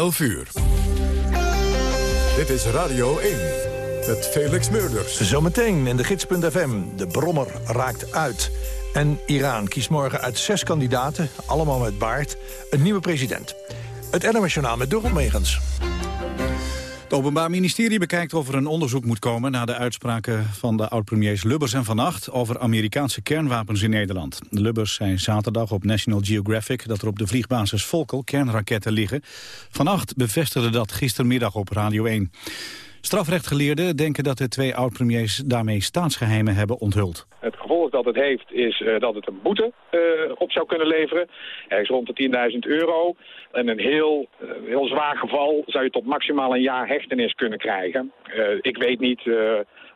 11 uur. Dit is Radio 1 met Felix Meurders. Zometeen in de gids.fm. De brommer raakt uit. En Iran kiest morgen uit zes kandidaten, allemaal met baard, een nieuwe president. Het NOS met Dorot. Het Openbaar Ministerie bekijkt of er een onderzoek moet komen... naar de uitspraken van de oud-premiers Lubbers en Van Acht... over Amerikaanse kernwapens in Nederland. De Lubbers zei zaterdag op National Geographic... dat er op de vliegbasis Volkel kernraketten liggen. Van Acht bevestigde dat gistermiddag op Radio 1. Strafrechtgeleerden denken dat de twee oud-premiers daarmee staatsgeheimen hebben onthuld. Dat het heeft is uh, dat het een boete uh, op zou kunnen leveren. Ergens rond de 10.000 euro. En een heel, uh, heel zwaar geval zou je tot maximaal een jaar hechtenis kunnen krijgen. ik weet niet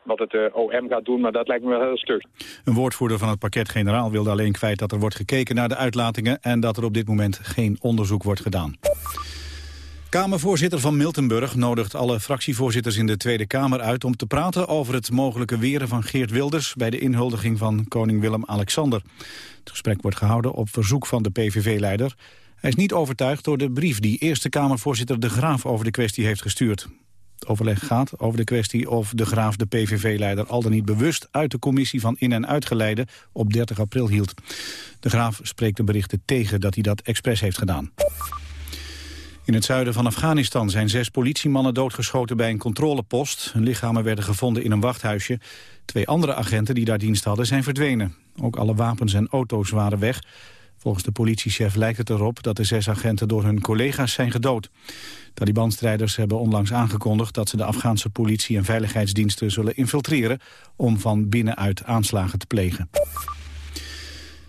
wat het OM gaat doen, maar dat lijkt me wel heel stuk. Een woordvoerder van het pakket-generaal wilde alleen kwijt dat er wordt gekeken naar de uitlatingen... en dat er op dit moment geen onderzoek wordt gedaan. Kamervoorzitter van Miltenburg nodigt alle fractievoorzitters in de Tweede Kamer uit om te praten over het mogelijke weren van Geert Wilders bij de inhuldiging van koning Willem-Alexander. Het gesprek wordt gehouden op verzoek van de PVV-leider. Hij is niet overtuigd door de brief die Eerste Kamervoorzitter De Graaf over de kwestie heeft gestuurd. Het overleg gaat over de kwestie of De Graaf de PVV-leider al dan niet bewust uit de commissie van in- en uitgeleide op 30 april hield. De Graaf spreekt de berichten tegen dat hij dat expres heeft gedaan. In het zuiden van Afghanistan zijn zes politiemannen doodgeschoten bij een controlepost. Hun lichamen werden gevonden in een wachthuisje. Twee andere agenten die daar dienst hadden zijn verdwenen. Ook alle wapens en auto's waren weg. Volgens de politiechef lijkt het erop dat de zes agenten door hun collega's zijn gedood. Taliban-strijders hebben onlangs aangekondigd dat ze de Afghaanse politie en veiligheidsdiensten zullen infiltreren om van binnenuit aanslagen te plegen.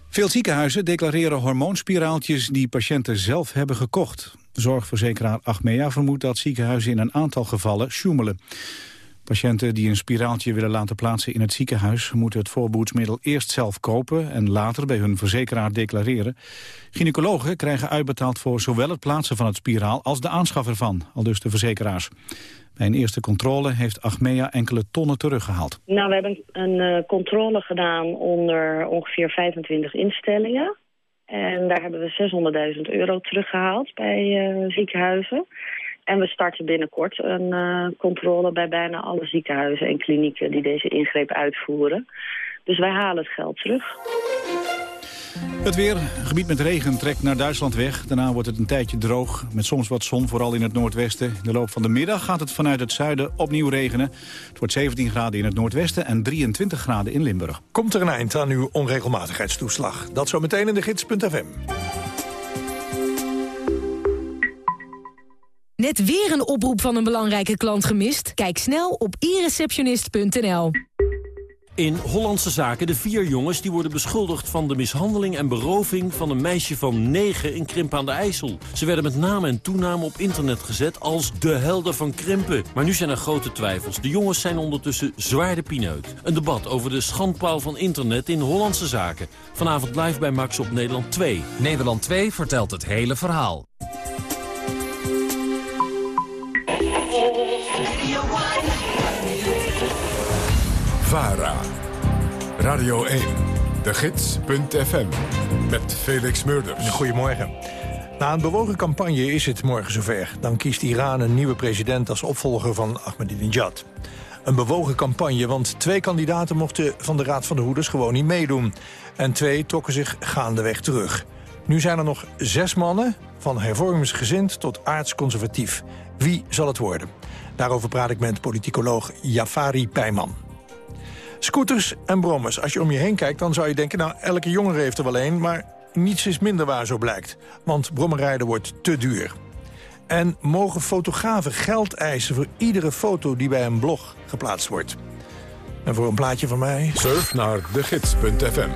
Veel ziekenhuizen declareren hormoonspiraaltjes die patiënten zelf hebben gekocht. Zorgverzekeraar Achmea vermoedt dat ziekenhuizen in een aantal gevallen sjoemelen. Patiënten die een spiraaltje willen laten plaatsen in het ziekenhuis... moeten het voorboedsmiddel eerst zelf kopen en later bij hun verzekeraar declareren. Gynaecologen krijgen uitbetaald voor zowel het plaatsen van het spiraal... als de aanschaf ervan, al dus de verzekeraars. Bij een eerste controle heeft Achmea enkele tonnen teruggehaald. Nou, we hebben een uh, controle gedaan onder ongeveer 25 instellingen. En daar hebben we 600.000 euro teruggehaald bij uh, ziekenhuizen. En we starten binnenkort een uh, controle bij bijna alle ziekenhuizen en klinieken die deze ingreep uitvoeren. Dus wij halen het geld terug. Het weer, een gebied met regen, trekt naar Duitsland weg. Daarna wordt het een tijdje droog, met soms wat zon, vooral in het noordwesten. In de loop van de middag gaat het vanuit het zuiden opnieuw regenen. Het wordt 17 graden in het noordwesten en 23 graden in Limburg. Komt er een eind aan uw onregelmatigheidstoeslag? Dat zometeen in de gids.fm. Net weer een oproep van een belangrijke klant gemist? Kijk snel op ireceptionist.nl. In Hollandse Zaken de vier jongens die worden beschuldigd van de mishandeling en beroving van een meisje van 9 in Krimpen aan de IJssel. Ze werden met naam en toename op internet gezet als de helden van Krimpen. Maar nu zijn er grote twijfels. De jongens zijn ondertussen zwaar de pineut. Een debat over de schandpaal van internet in Hollandse Zaken. Vanavond live bij Max op Nederland 2. Nederland 2 vertelt het hele verhaal. VARA. Radio 1. De Gids.fm. Met Felix Murders. Goedemorgen. Na een bewogen campagne is het morgen zover. Dan kiest Iran een nieuwe president als opvolger van Ahmadinejad. Een bewogen campagne, want twee kandidaten mochten van de Raad van de Hoeders gewoon niet meedoen. En twee trokken zich gaandeweg terug. Nu zijn er nog zes mannen, van hervormingsgezind tot aardsconservatief. Wie zal het worden? Daarover praat ik met politicoloog Jafari Pijman. Scooters en brommers. Als je om je heen kijkt, dan zou je denken... nou, elke jongere heeft er wel een, maar niets is minder waar zo blijkt. Want brommerrijden wordt te duur. En mogen fotografen geld eisen voor iedere foto die bij een blog geplaatst wordt? En voor een plaatje van mij... Surf naar degids.fm.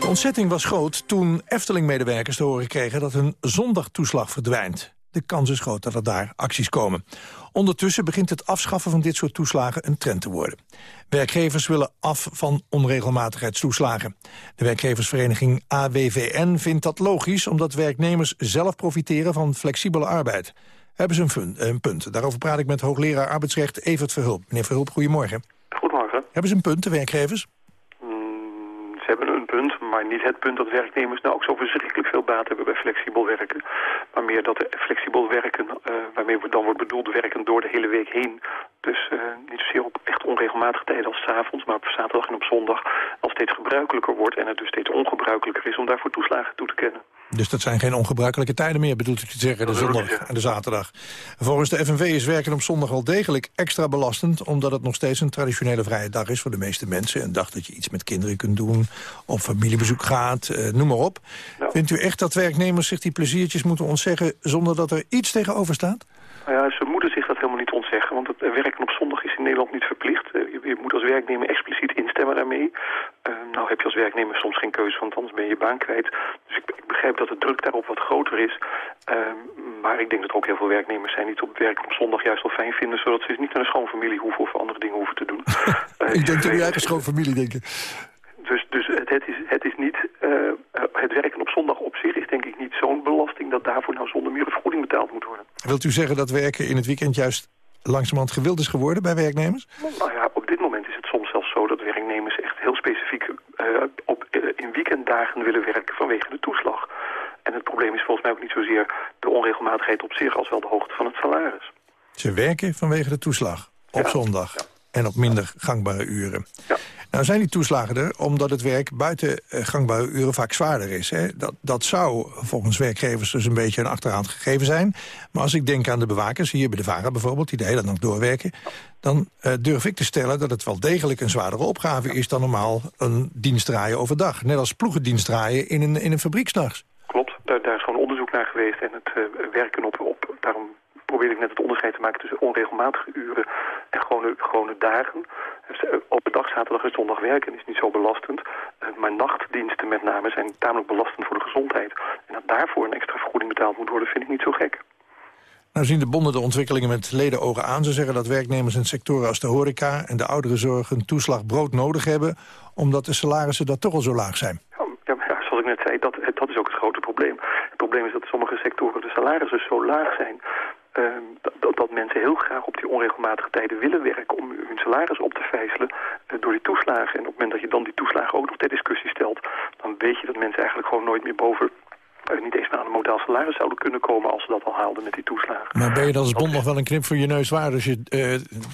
De ontzetting was groot toen Efteling-medewerkers te horen kregen... dat hun zondagtoeslag verdwijnt. De kans is groot dat er daar acties komen. Ondertussen begint het afschaffen van dit soort toeslagen een trend te worden. Werkgevers willen af van onregelmatigheidstoeslagen. De werkgeversvereniging AWVN vindt dat logisch... omdat werknemers zelf profiteren van flexibele arbeid. Hebben ze een, fun, een punt. Daarover praat ik met hoogleraar arbeidsrecht Evert Verhulp. Meneer Verhulp, goedemorgen. Goedemorgen. Hebben ze een punt, de werkgevers? Mm, ze hebben een punt punt, maar niet het punt dat werknemers nou ook zo verschrikkelijk veel baat hebben bij flexibel werken. Maar meer dat flexibel werken, uh, waarmee dan wordt bedoeld werken door de hele week heen. Dus uh, niet zozeer op echt onregelmatige tijden als s avonds, maar op zaterdag en op zondag al steeds gebruikelijker wordt en het dus steeds ongebruikelijker is om daarvoor toeslagen toe te kennen. Dus dat zijn geen ongebruikelijke tijden meer, bedoelt u te zeggen, de zondag en de zaterdag. Volgens de FNV is werken op zondag wel degelijk extra belastend... omdat het nog steeds een traditionele vrije dag is voor de meeste mensen. Een dag dat je iets met kinderen kunt doen, of familiebezoek gaat, eh, noem maar op. Vindt u echt dat werknemers zich die pleziertjes moeten ontzeggen... zonder dat er iets tegenover staat? Nou ja, ze moeten zich dat helemaal niet ontzeggen, want het werken op zondag is in Nederland niet verplicht. Eh, je, je moet als werknemer expliciet instemmen daarmee. Uh, nou heb je als werknemer soms geen keuze, want anders ben je je baan kwijt. Dus begrijp dat de druk daarop wat groter is. Uh, maar ik denk dat er ook heel veel werknemers zijn die het op werk op zondag juist wel fijn vinden, zodat ze niet naar een schoonfamilie hoeven of andere dingen hoeven te doen. ik denk dat uw eigen schoonfamilie denken. Dus, dus het, het, is, het is niet, het werken op zondag op zich is denk ik niet zo'n belasting dat daarvoor nou zonder meer een vergoeding betaald moet worden. Wilt u zeggen dat werken in het weekend juist langzamerhand gewild is geworden bij werknemers? Nou ja, op dit moment is het soms zelfs zo dat werknemers echt heel specifiek uh, op, uh, in weekenddagen willen werken vanwege de toeslag. En het probleem is volgens mij ook niet zozeer de onregelmatigheid op zich als wel de hoogte van het salaris. Ze werken vanwege de toeslag op ja, zondag ja. en op minder gangbare uren. Ja. Nou zijn die toeslagen er omdat het werk buiten gangbare uren vaak zwaarder is. Hè? Dat, dat zou volgens werkgevers dus een beetje een achterhand gegeven zijn. Maar als ik denk aan de bewakers, hier bij de VARA bijvoorbeeld... die de hele nacht doorwerken, dan uh, durf ik te stellen... dat het wel degelijk een zwaardere opgave is dan normaal een dienst draaien overdag. Net als ploegendienst draaien in een, in een fabriek s'nachts. Daar, daar is gewoon onderzoek naar geweest. En het uh, werken op, op, daarom probeer ik net het onderscheid te maken tussen onregelmatige uren en gewone, gewone dagen. Overdag, zaterdag en zondag werken is niet zo belastend. Maar nachtdiensten met name zijn tamelijk belastend voor de gezondheid. En dat daarvoor een extra vergoeding betaald moet worden, vind ik niet zo gek. Nou zien de bonden de ontwikkelingen met ledenogen aan. Ze zeggen dat werknemers in sectoren als de horeca en de ouderenzorg een toeslag brood nodig hebben, omdat de salarissen daar toch al zo laag zijn. Ja, ja zoals ik net zei, dat, het grote probleem. Het probleem is dat sommige sectoren de salarissen zo laag zijn uh, dat, dat, mensen heel graag op die onregelmatige tijden willen werken om hun salaris op te vijzelen uh, door die toeslagen. En op het moment dat je dan die toeslagen ook nog ter discussie stelt, dan weet je dat mensen eigenlijk gewoon nooit meer boven uh, niet eens meer aan een modaal salaris zouden kunnen komen als ze dat al haalden met die toeslagen. Maar ben je dan als bond nog wel een knip voor je neus waard als je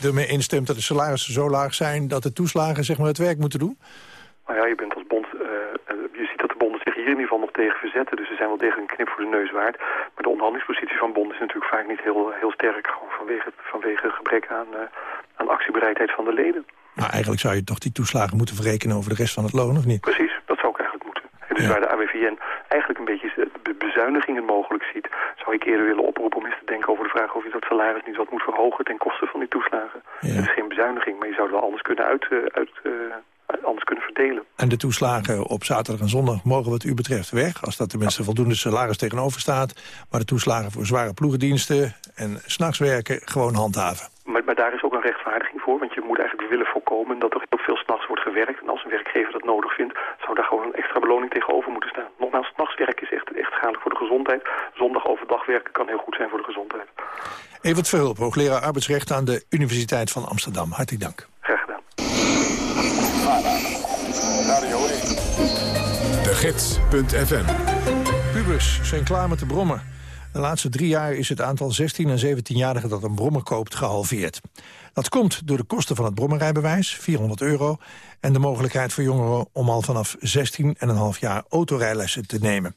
ermee instemt dat de salarissen zo laag zijn dat de toeslagen zeg maar, het werk moeten doen? Nou ja, je bent als bond, je hier in ieder geval nog tegen verzetten. Dus ze zijn wel degelijk een knip voor de neus waard. Maar de onderhandelingspositie van bonden is natuurlijk vaak niet heel, heel sterk. Gewoon vanwege, vanwege gebrek aan, uh, aan actiebereidheid van de leden. Maar eigenlijk zou je toch die toeslagen moeten verrekenen over de rest van het loon, of niet? Precies, dat zou ook eigenlijk moeten. En dus ja. waar de AWVN eigenlijk een beetje bezuinigingen mogelijk ziet... zou ik eerder willen oproepen om eens te denken over de vraag... of je dat salaris niet wat moet verhogen ten koste van die toeslagen. Ja. Het is geen bezuiniging, maar je zou het wel anders kunnen uit... uit uh, anders kunnen verdelen. En de toeslagen op zaterdag en zondag mogen wat u betreft weg... als dat tenminste ja. voldoende salaris tegenover staat. Maar de toeslagen voor zware ploegendiensten en s'nachts werken gewoon handhaven. Maar, maar, daar is ook een rechtvaardiging voor. Want je moet eigenlijk willen voorkomen dat er heel veel s'nachts wordt gewerkt. En als een werkgever dat nodig vindt, zou daar gewoon een extra beloning tegenover moeten staan. Nogmaals, s'nachts werken is echt, echt schadelijk voor de gezondheid. Zondag overdag werken kan heel goed zijn voor de gezondheid. Evert Verhulp, hoogleraar arbeidsrecht aan de Universiteit van Amsterdam. Hartelijk dank. Graag gedaan. De Gids.fm Pubers zijn klaar met de brommer. De laatste drie jaar is het aantal 16- en 17-jarigen dat een brommer koopt gehalveerd. Dat komt door de kosten van het brommerrijbewijs, 400 euro... en de mogelijkheid voor jongeren om al vanaf 16,5 jaar autorijlessen te nemen.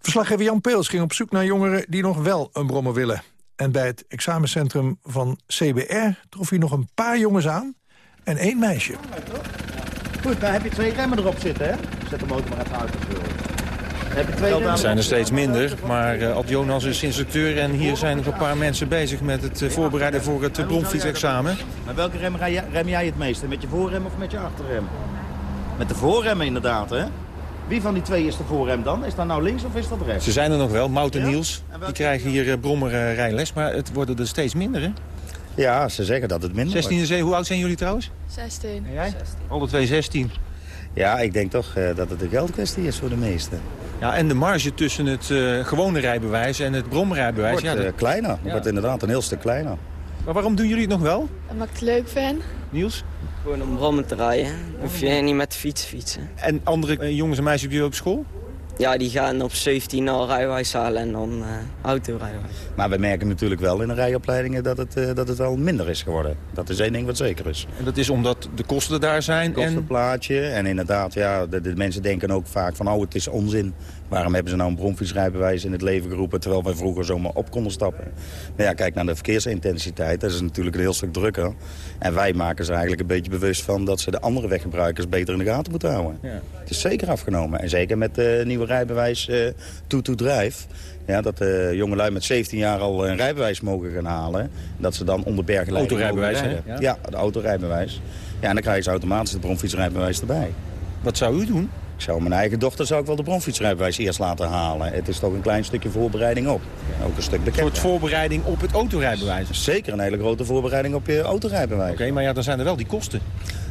Verslaggever Jan Peels ging op zoek naar jongeren die nog wel een brommer willen. En bij het examencentrum van CBR trof hij nog een paar jongens aan en één meisje. Goed, daar heb je twee remmen erop zitten, hè? Zet de motor maar even uit. Er zijn er steeds minder, maar uh, Ad Jonas is instructeur... en hier zijn nog een paar mensen bezig met het uh, voorbereiden voor het uh, bronfietsexamen. Maar welke rem rem, jij het meeste? Met je voorrem of met je achterrem? Met de voorremmen inderdaad, hè? Wie van die twee is de voorrem dan? Is dat nou links of is dat rechts? Ze zijn er nog wel, Mout en? Niels. Die krijgen hier uh, brommerrijles, maar het worden er steeds minder, hè? Ja, ze zeggen dat het minder 16 wordt. 16 hoe oud zijn jullie trouwens? 16. En jij? 16. Alle twee 16. Ja, ik denk toch uh, dat het een geldkwestie is voor de meesten. Ja, en de marge tussen het uh, gewone rijbewijs en het bromrijbewijs... Wordt ja, uh, kleiner. Ja. wordt inderdaad een heel stuk kleiner. Maar waarom doen jullie het nog wel? Omdat ik het leuk vind. Niels? Gewoon om brommen te rijden. Hoef je niet met de fiets fietsen. En andere eh, jongens en meisjes op school? Ja, die gaan op 17 al rijwijs halen en dan uh, autorijwijs. Maar we merken natuurlijk wel in de rijopleidingen dat het, uh, dat het wel minder is geworden. Dat is één ding wat zeker is. En dat is omdat de kosten daar zijn? Kostenplaatje. En... en inderdaad, ja, de, de, mensen denken ook vaak van, oh, het is onzin. Waarom hebben ze nou een bromfietsrijbewijs in het leven geroepen... terwijl wij vroeger zomaar op konden stappen? Maar ja, kijk naar de verkeersintensiteit. Dat is natuurlijk een heel stuk drukker. En wij maken ze eigenlijk een beetje bewust van... dat ze de andere weggebruikers beter in de gaten moeten houden. Ja. Het is zeker afgenomen. En zeker met de nieuwe rijbewijs uh, to-to-drive... Ja, dat de uh, jongelui met 17 jaar al een rijbewijs mogen gaan halen. Dat ze dan onder bergleiding Autorijbewijs, hè? Ja. ja, de autorijbewijs. Ja, en dan krijgen ze automatisch de bromfietsrijbewijs erbij. Wat zou u doen? Ik zou mijn eigen dochter zou ik wel de bromfietsrijbewijs eerst laten halen. Het is toch een klein stukje voorbereiding op. ook een stuk bekend. Een soort voorbereiding op het autorijbewijs? Zeker een hele grote voorbereiding op je autorijbewijs. Oké, okay, maar ja, dan zijn er wel die kosten.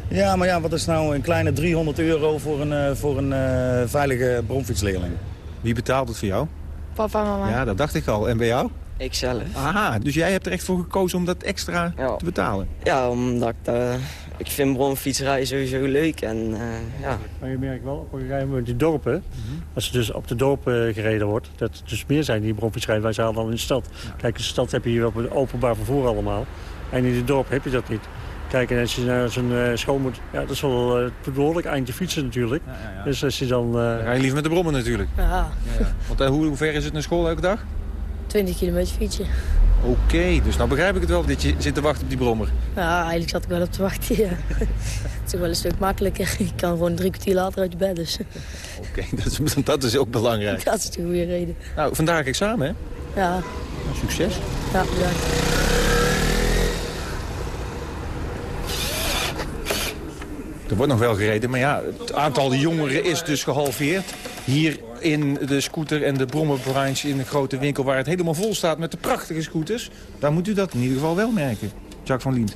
Ja, maar ja, wat is nou een kleine 300 euro voor een, uh, voor een uh, veilige bromfietsleerling? Wie betaalt het voor jou? Papa en mama. Ja, dat dacht ik al. En bij jou? Ikzelf. Aha, dus jij hebt er echt voor gekozen om dat extra ja. te betalen? Ja, omdat ik, uh, ik vind bronfietsrijden sowieso leuk. En, uh, ja. Maar je merkt wel op een gegeven moment die dorpen, mm -hmm. als er dus op de dorpen gereden wordt, dat er dus meer zijn die bronfietsrijden dan in de stad. Kijk, in de stad heb je hier het openbaar vervoer allemaal. En in het dorp heb je dat niet. Kijk, en als je naar zo'n uh, school moet... Ja, dat is wel uh, behoorlijk eindje fietsen natuurlijk. Ja, ja, ja. Dus als je dan... Uh... Ga je liever met de brommen natuurlijk. Ja. Want hoe, hoe ver is het naar school elke dag? 20 kilometer fietsen. Oké, okay, dus nou begrijp ik het wel dat je zit te wachten op die brommer. Ja, eigenlijk zat ik wel op te wachten, ja. het is ook wel een stuk makkelijker. Ik kan gewoon drie kwartier later uit je bed, dus... Oké, okay, dat, is, dat is ook belangrijk. Dat is de goede reden. Nou, vandaag examen, hè? Ja. Nou, succes. Ja, bedankt. Er wordt nog wel gereden, maar ja, het aantal jongeren is dus gehalveerd. Hier in de scooter- en de brommenbranche in de grote winkel... waar het helemaal vol staat met de prachtige scooters. Daar moet u dat in ieder geval wel merken. Jacques van Lient.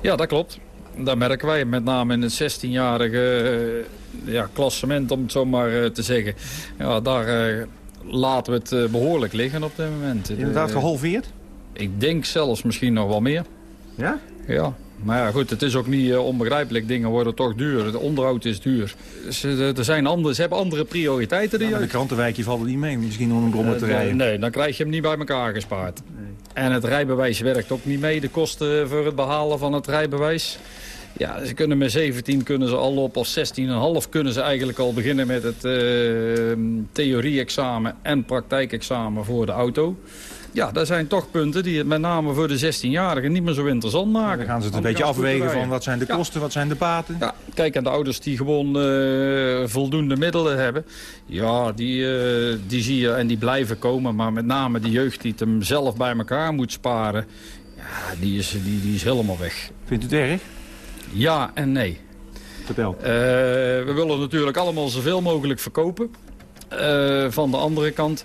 Ja, dat klopt. Dat merken wij met name in het 16-jarige uh, ja, klassement, om het zo maar uh, te zeggen. Ja, daar uh, laten we het behoorlijk liggen op dit moment. Inderdaad gehalveerd? Ik denk zelfs misschien nog wel meer. Ja? Ja. Maar ja, goed, het is ook niet uh, onbegrijpelijk. Dingen worden toch duur. Het onderhoud is duur. Ze, er zijn andere, ze hebben andere prioriteiten. Die ja, de krantenwijkje valt er niet mee. Misschien om een brommer te uh, rijden. Nee, dan krijg je hem niet bij elkaar gespaard. Nee. En het rijbewijs werkt ook niet mee. De kosten voor het behalen van het rijbewijs. Ja, ze kunnen met 17 kunnen ze al op, of 16,5 kunnen ze eigenlijk al beginnen met het uh, theorie-examen en praktijkexamen voor de auto. Ja, dat zijn toch punten die het met name voor de 16-jarigen niet meer zo interessant maken. Dan gaan ze het een beetje afwegen van wat zijn de kosten, ja. wat zijn de baten. Ja, kijk, en de ouders die gewoon uh, voldoende middelen hebben... ja, die, uh, die zie je en die blijven komen. Maar met name de jeugd die het hem zelf bij elkaar moet sparen... ja, die is, die, die is helemaal weg. Vindt u het erg? Ja en nee. Vertel. Uh, we willen natuurlijk allemaal zoveel mogelijk verkopen. van de andere kant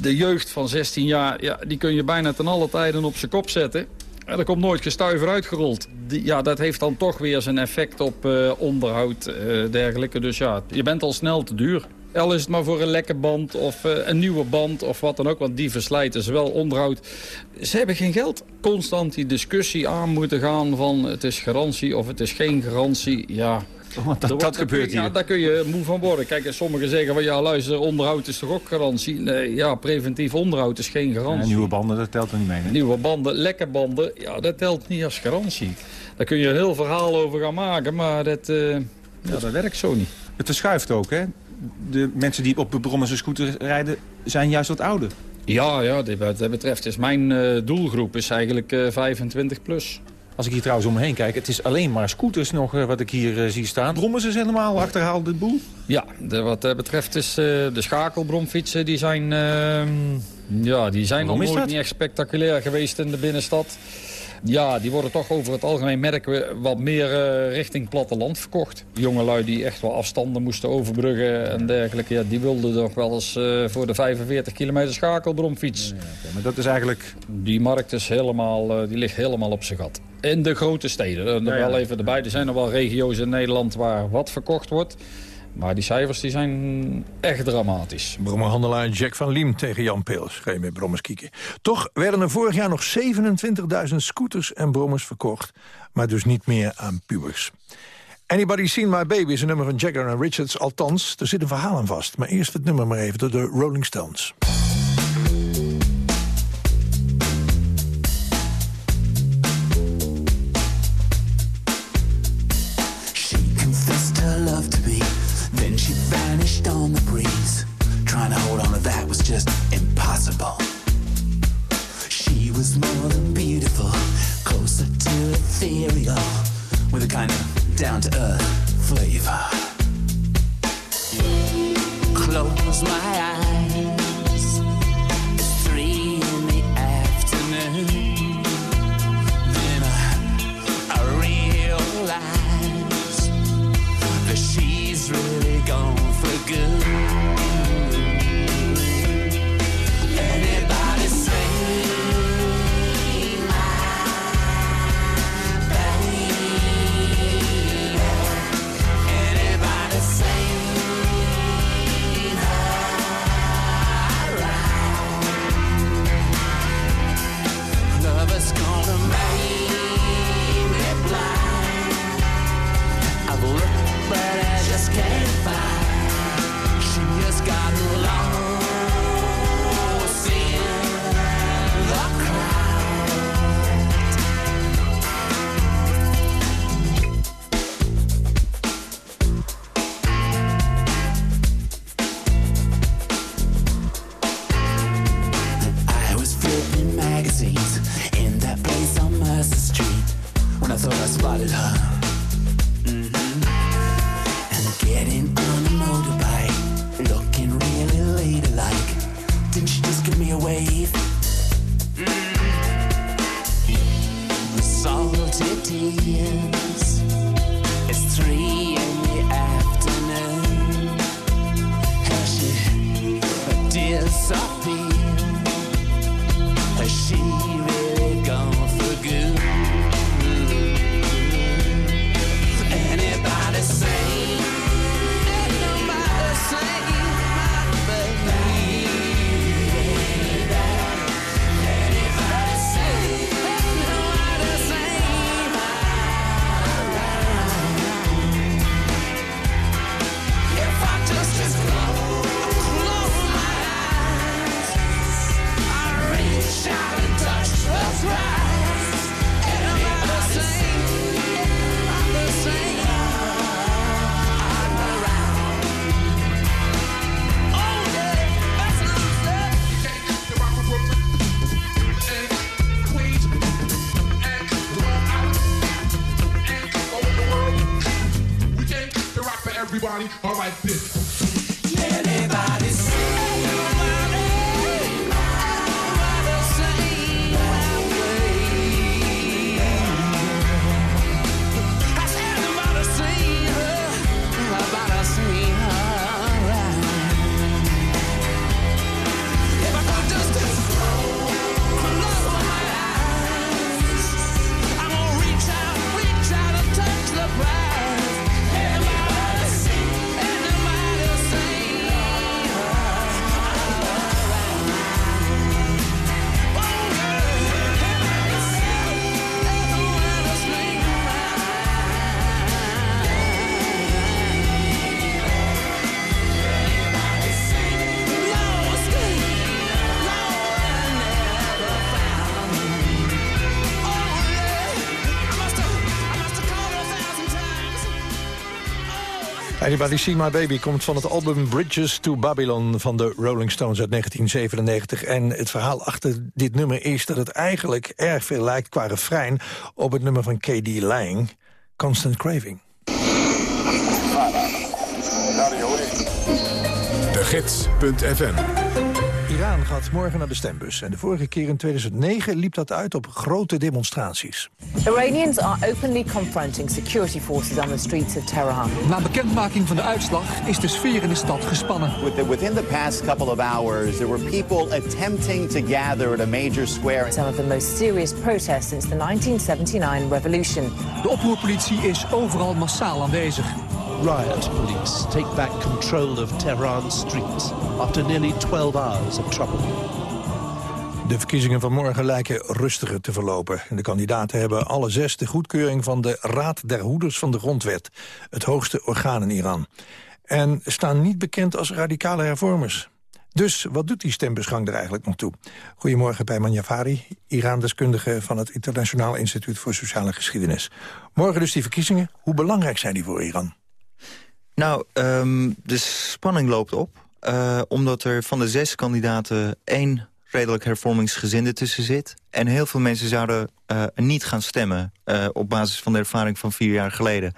de jeugd van 16 jaar, ja, die kun je bijna ten alle tijden op zijn kop zetten. En er komt nooit gestuiver uitgerold. Die, ja, dat heeft dan toch weer zijn effect op uh, onderhoud, uh, dergelijke. Dus ja, je bent al snel te duur. Al is het maar voor een lekke band of uh, een nieuwe band of wat dan ook. Want die verslijten ze wel onderhoud. Ze hebben geen geld. Constant die discussie aan moeten gaan van het is garantie of het is geen garantie. Ja, want dat, dat gebeurt hier. Ja, daar kun je moe van worden. Kijk, sommigen zeggen van ja, luister, onderhoud is toch ook garantie? Nee, ja, preventief onderhoud is geen garantie. Nieuwe banden, dat telt er niet mee. Hè? Nieuwe banden, lekke banden, ja, dat telt niet als garantie. Daar kun je een heel verhaal over gaan maken, maar dat, uh, ja, dat werkt zo niet. Het verschuift ook, hè? De mensen die op brommen scooter rijden, zijn juist wat ouder. Ja, ja wat dat betreft is mijn uh, doelgroep is eigenlijk uh, 25 plus. Als ik hier trouwens om me heen kijk, het is alleen maar scooters nog uh, wat ik hier uh, zie staan. Brommen ze helemaal achterhaald de boel? Ja, de, wat dat betreft is uh, de schakelbromfietsen, die zijn, ehm, ja, die zijn nog nooit niet echt spectaculair geweest in de binnenstad. Ja, die worden toch over het algemeen merken we wat meer uh, richting platteland verkocht. Jongelui die echt wel afstanden moesten overbruggen en dergelijke. Ja, die wilden nog wel eens uh, voor de 45 kilometer schakelbromfiets. Ja, okay, maar dat is eigenlijk... Die markt is helemaal, uh, die ligt helemaal op zijn gat. In de grote steden. Ja, ja. Wel even erbij. Er zijn nog wel regio's in Nederland waar wat verkocht wordt. Maar die cijfers die zijn echt dramatisch. Brommerhandelaar Jack van Liem tegen Jan Peels. Je met brommers kieken. Toch werden er vorig jaar nog 27.000 scooters en brommers verkocht. Maar dus niet meer aan pubers. Anybody Seen My Baby is een nummer van Jagger en Richards. Althans, er zit een verhaal aan vast. Maar eerst het nummer maar even door de Rolling Stones. Disappeared? Anybody See My Baby komt van het album Bridges to Babylon van de Rolling Stones uit 1997. En het verhaal achter dit nummer is dat het eigenlijk erg veel lijkt qua refrein op het nummer van K.D. Lang, Constant Craving. De Gids.fm Iran gaat morgen naar de stembus. En de vorige keer in 2009 liep dat uit op grote demonstraties. Iranians are openly confronting security forces on the streets of Tehran. Na bekendmaking van de uitslag is de sfeer in de stad gespannen. Within the past couple of hours, there were people attempting to gather at a major square. Some of the most serious protests since the 1979 revolution. De oproerpolitie is overal massaal aanwezig. Riot police take back control of Tehran's streets after nearly 12 hours of trouble. De verkiezingen van morgen lijken rustiger te verlopen. De kandidaten hebben alle zes de goedkeuring van de Raad der Hoeders van de Grondwet, het hoogste orgaan in Iran. En staan niet bekend als radicale hervormers. Dus wat doet die stembusgang er eigenlijk nog toe? Goedemorgen bij Manjafari, Iran-deskundige van het Internationaal Instituut voor Sociale Geschiedenis. Morgen dus die verkiezingen. Hoe belangrijk zijn die voor Iran? Nou, um, de spanning loopt op. Uh, omdat er van de zes kandidaten één redelijk hervormingsgezinde tussen zit. En heel veel mensen zouden uh, niet gaan stemmen... Uh, op basis van de ervaring van vier jaar geleden.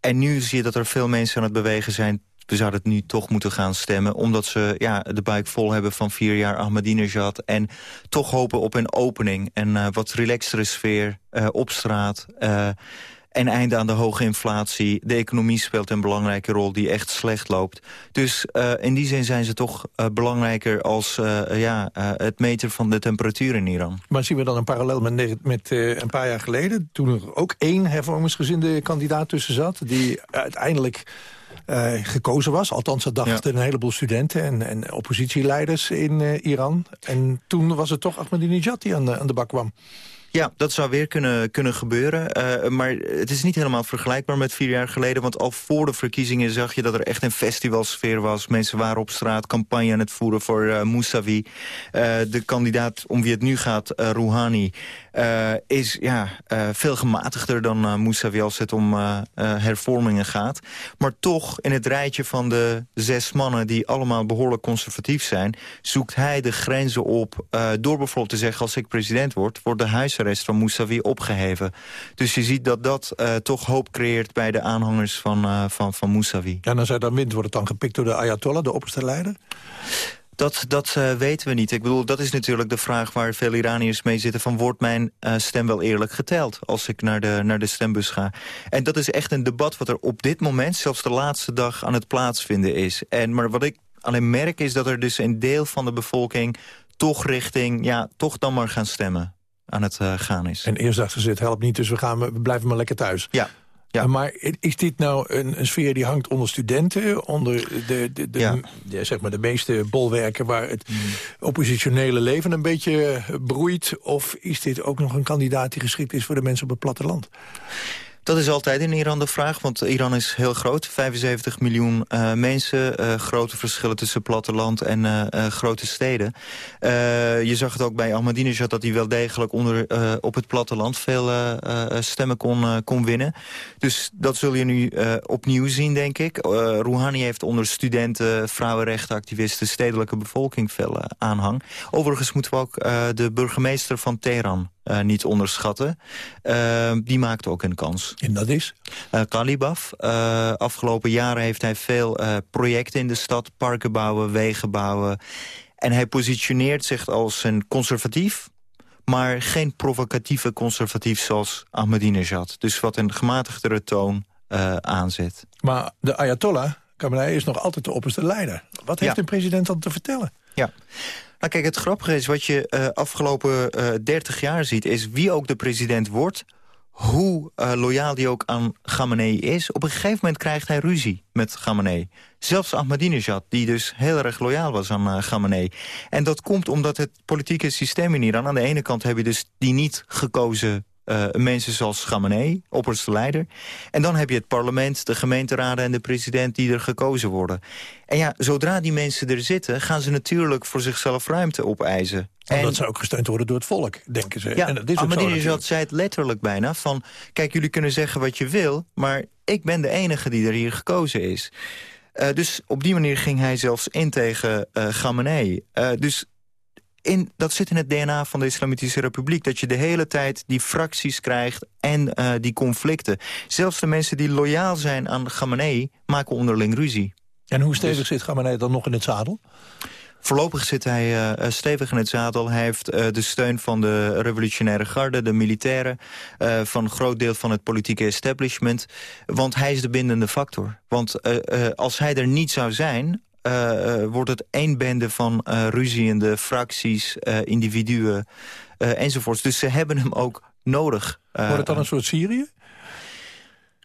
En nu zie je dat er veel mensen aan het bewegen zijn we zouden het nu toch moeten gaan stemmen... omdat ze ja, de buik vol hebben van vier jaar Ahmadinejad... en toch hopen op een opening en wat relaxtere sfeer op straat... En einde aan de hoge inflatie. De economie speelt een belangrijke rol die echt slecht loopt. Dus uh, in die zin zijn ze toch uh, belangrijker als uh, ja, het meten van de temperatuur in Iran. Maar zien we dan een parallel met, met een paar jaar geleden... toen er ook één hervormingsgezinde kandidaat tussen zat... die uiteindelijk uh, gekozen was. Althans, dat dachten ja. een heleboel studenten en, en oppositieleiders in uh, Iran. En toen was het toch Ahmadinejad die aan de, aan de bak kwam. Ja, dat zou weer kunnen, kunnen gebeuren. Uh, maar het is niet helemaal vergelijkbaar met vier jaar geleden. Want al voor de verkiezingen zag je dat er echt een festivalsfeer was. Mensen waren op straat campagne aan het voeren voor uh, Mousavi. Uh, de kandidaat om wie het nu gaat, Rouhani... is ja, veel gematigder dan Mousavi als het om hervormingen gaat. Maar toch, in het rijtje van de zes mannen... die allemaal behoorlijk conservatief zijn... zoekt hij de grenzen op door bijvoorbeeld te zeggen... als ik president word, wordt de huisarrest van Mousavi opgeheven. Dus je ziet dat dat uh, toch hoop creëert bij de aanhangers van, uh, van, van Mousavi. Ja, en als hij dan wint, wordt het dan gepikt door de Ayatollah, de opperste leider? Dat, dat uh, weten we niet. Ik bedoel, dat is natuurlijk de vraag waar veel Iraniërs mee zitten... van wordt mijn uh, stem wel eerlijk geteld als ik naar de, naar de stembus ga? En dat is echt een debat wat er op dit moment... zelfs de laatste dag aan het plaatsvinden is. En, maar wat ik alleen merk is dat er dus een deel van de bevolking... toch richting, ja, toch dan maar gaan stemmen aan het uh, gaan is. En eerst dachten ze, het helpt niet, dus we, gaan, we blijven maar lekker thuis. Ja. Ja. Maar is dit nou een, een, sfeer die hangt onder studenten? Onder de, de, de, ja. de zeg maar de meeste bolwerken waar het oppositionele leven een beetje broeit? Of is dit ook nog een kandidaat die geschikt is voor de mensen op het platteland? Dat is altijd in Iran de vraag, want Iran is heel groot. 75 miljoen uh, mensen, uh, grote verschillen tussen platteland en uh, grote steden. je zag het ook bij Ahmadinejad dat hij wel degelijk onder, op het platteland veel stemmen kon, kon winnen. Dus dat zul je nu opnieuw zien, denk ik. Rouhani heeft onder studenten, vrouwenrechtenactivisten, stedelijke bevolking veel aanhang. Overigens moeten we ook de burgemeester van Teheran uh, niet onderschatten. Uh, die maakt ook een kans. En dat is? Uh, Kalibaf. afgelopen jaren heeft hij veel projecten in de stad. Parken bouwen, wegen bouwen. En hij positioneert zich als een conservatief maar geen provocatieve conservatief zoals Ahmadinejad. Dus wat een gematigdere toon aanzet. Maar de Ayatollah, Khamenei, is nog altijd de opperste leider. Wat heeft ja. een president dan te vertellen? Ja. Nou kijk, het grappige is wat je uh, afgelopen uh, 30 jaar ziet... is wie ook de president wordt, hoe uh, loyaal die ook aan Khamenei is... op een gegeven moment krijgt hij ruzie met Khamenei. Zelfs Ahmadinejad, die dus heel erg loyaal was aan uh. En dat komt omdat het politieke systeem in Iran... aan de ene kant heb je dus die niet gekozen uh, mensen zoals Khamenei, opperste leider. En dan heb je het parlement, de gemeenteraden en de president die er gekozen worden. En ja, zodra die mensen er zitten, gaan ze natuurlijk voor zichzelf ruimte opeisen. En, ze ook gesteund worden door het volk, denken ze. Ja, en dat is Ahmadinejad zei het letterlijk bijna van... kijk, jullie kunnen zeggen wat je wil, maar ik ben de enige die er hier gekozen is. Uh, dus op die manier ging hij zelfs in tegen uh. Uh, dus in, dat zit in het DNA van de Islamitische Republiek. Dat je de hele tijd die fracties krijgt en uh, die conflicten. Zelfs de mensen die loyaal zijn aan Khamenei maken onderling ruzie. En hoe stevig dus, zit Khamenei dan nog in het zadel? Voorlopig zit hij uh, stevig in het zadel. Hij heeft uh, de steun van de revolutionaire garde, de militairen... Uh, van een groot deel van het politieke establishment. Want hij is de bindende factor. Want als hij er niet zou zijn... Uh, wordt het één bende van uh, ruziende fracties, uh, individuen enzovoorts. Dus ze hebben hem ook nodig. Wordt het dan een soort Syrië?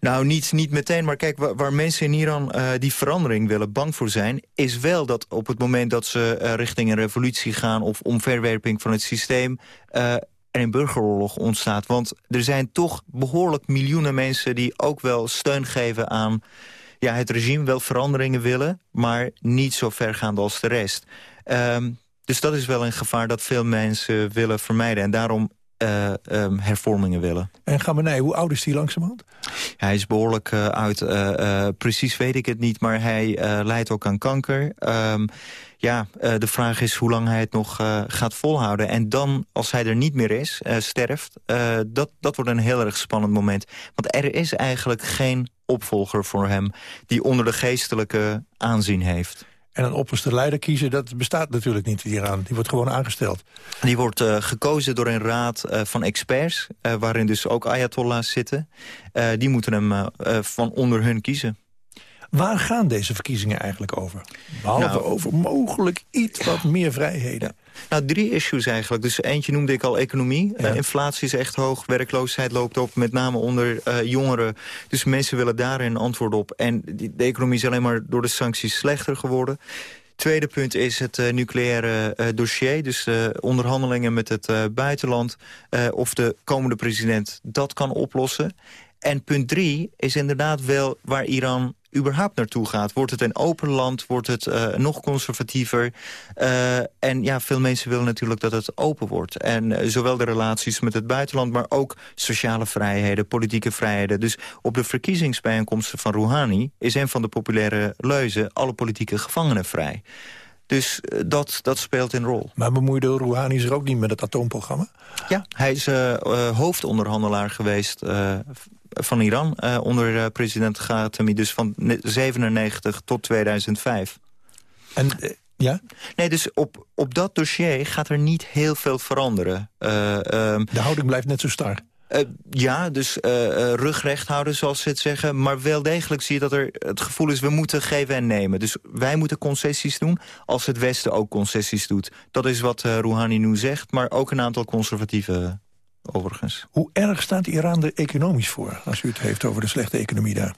Nou, niet, niet meteen, maar kijk, waar, waar mensen in Iran uh, die verandering willen, bang voor zijn... is wel dat op het moment dat ze uh, richting een revolutie gaan... of omverwerping van het systeem, uh, er een burgeroorlog ontstaat. Want er zijn toch behoorlijk miljoenen mensen... die ook wel steun geven aan ja, het regime, wel veranderingen willen... maar niet zo vergaand als de rest. Um, dus dat is wel een gevaar dat veel mensen willen vermijden. En daarom uh, um, hervormingen willen. En Gamenei, hoe oud is hij langzamerhand? Hij is behoorlijk uh, oud. Uh, precies weet ik het niet, maar hij leidt ook aan kanker. Um, ja, de vraag is hoe lang hij het nog gaat volhouden. En dan, als hij er niet meer is, sterft, dat, dat wordt een heel erg spannend moment. Want er is eigenlijk geen opvolger voor hem... die onder de geestelijke aanzien heeft. En een opperste leider kiezen, dat bestaat natuurlijk niet hieraan. Die wordt gewoon aangesteld. Die wordt uh, gekozen door een raad uh, van experts... Uh, waarin dus ook ayatollahs zitten. die moeten hem van onder hun kiezen. Waar gaan deze verkiezingen eigenlijk over? Behalve nou, over mogelijk iets wat meer vrijheden. Nou, drie issues eigenlijk. Dus eentje noemde ik al economie. Ja. Uh, inflatie is echt hoog, werkloosheid loopt op, met name onder uh, jongeren. Dus mensen willen daar een antwoord op. En die, de economie is alleen maar door de sancties slechter geworden. Tweede punt is het uh, nucleaire uh, dossier. Dus uh, onderhandelingen met het buitenland. of de komende president dat kan oplossen. En punt drie is inderdaad wel waar Iran überhaupt naartoe gaat. Wordt het een open land? Wordt het uh, nog conservatiever? Uh, en ja, veel mensen willen natuurlijk dat het open wordt. En uh, zowel de relaties met het buitenland... maar ook sociale vrijheden, politieke vrijheden. Dus op de verkiezingsbijeenkomsten van Rouhani... is een van de populaire leuzen... alle politieke gevangenen vrij. Dus dat, dat speelt een rol. Maar bemoeide Rouhani zich ook niet met het atoomprogramma? Ja, hij is hoofdonderhandelaar geweest van Iran uh, onder uh, president Ghatami. Dus van 97 tot 2005. En ja? Nee, dus op, op dat dossier gaat er niet heel veel veranderen. Uh, um, de houding blijft net zo star. Uh, ja, dus uh, uh, rugrecht houden, zoals ze het zeggen. Maar wel degelijk zie je dat er het gevoel is... we moeten geven en nemen. Dus wij moeten concessies doen als het Westen ook concessies doet. Dat is wat Rouhani nu zegt, maar ook een aantal conservatieve overigens. Hoe erg staat Iran er economisch voor, als u het heeft over de slechte economie daar?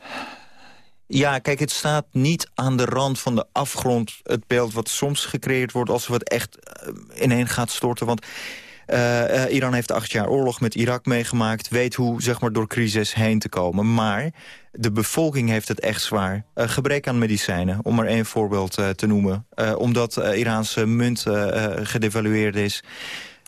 Ja, kijk, het staat niet aan de rand van de afgrond... het beeld wat soms gecreëerd wordt als het echt ineen gaat storten. Want uh, uh, Iran heeft acht jaar oorlog met Irak meegemaakt... weet hoe zeg maar, door crisis heen te komen. Maar de bevolking heeft het echt zwaar. Uh, gebrek aan medicijnen, om maar één voorbeeld te noemen. omdat Iraanse munt gedevalueerd is...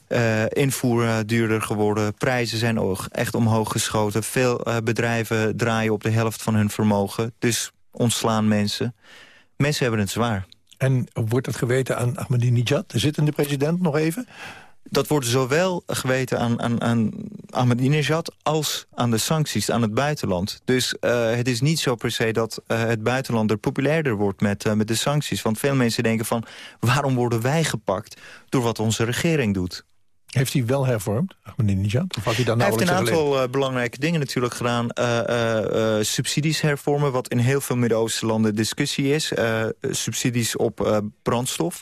Uh, invoer uh, duurder geworden. Prijzen zijn ook echt omhoog geschoten. Veel uh, bedrijven draaien op de helft van hun vermogen. Dus ontslaan mensen. Mensen hebben het zwaar. En wordt dat geweten aan Ahmadinejad, de zittende president, nog even? Dat wordt zowel geweten aan, aan, aan Ahmadinejad als aan de sancties, aan het buitenland. Dus het is niet zo per se dat het buitenland er populairder wordt met, met de sancties. Want veel mensen denken van, waarom worden wij gepakt door wat onze regering doet? Heeft hij wel hervormd? Of had hij, dan hij heeft een aantal uh, belangrijke dingen natuurlijk gedaan. Uh, uh, subsidies hervormen, wat in heel veel Midden-Oosten landen discussie is. subsidies op brandstof.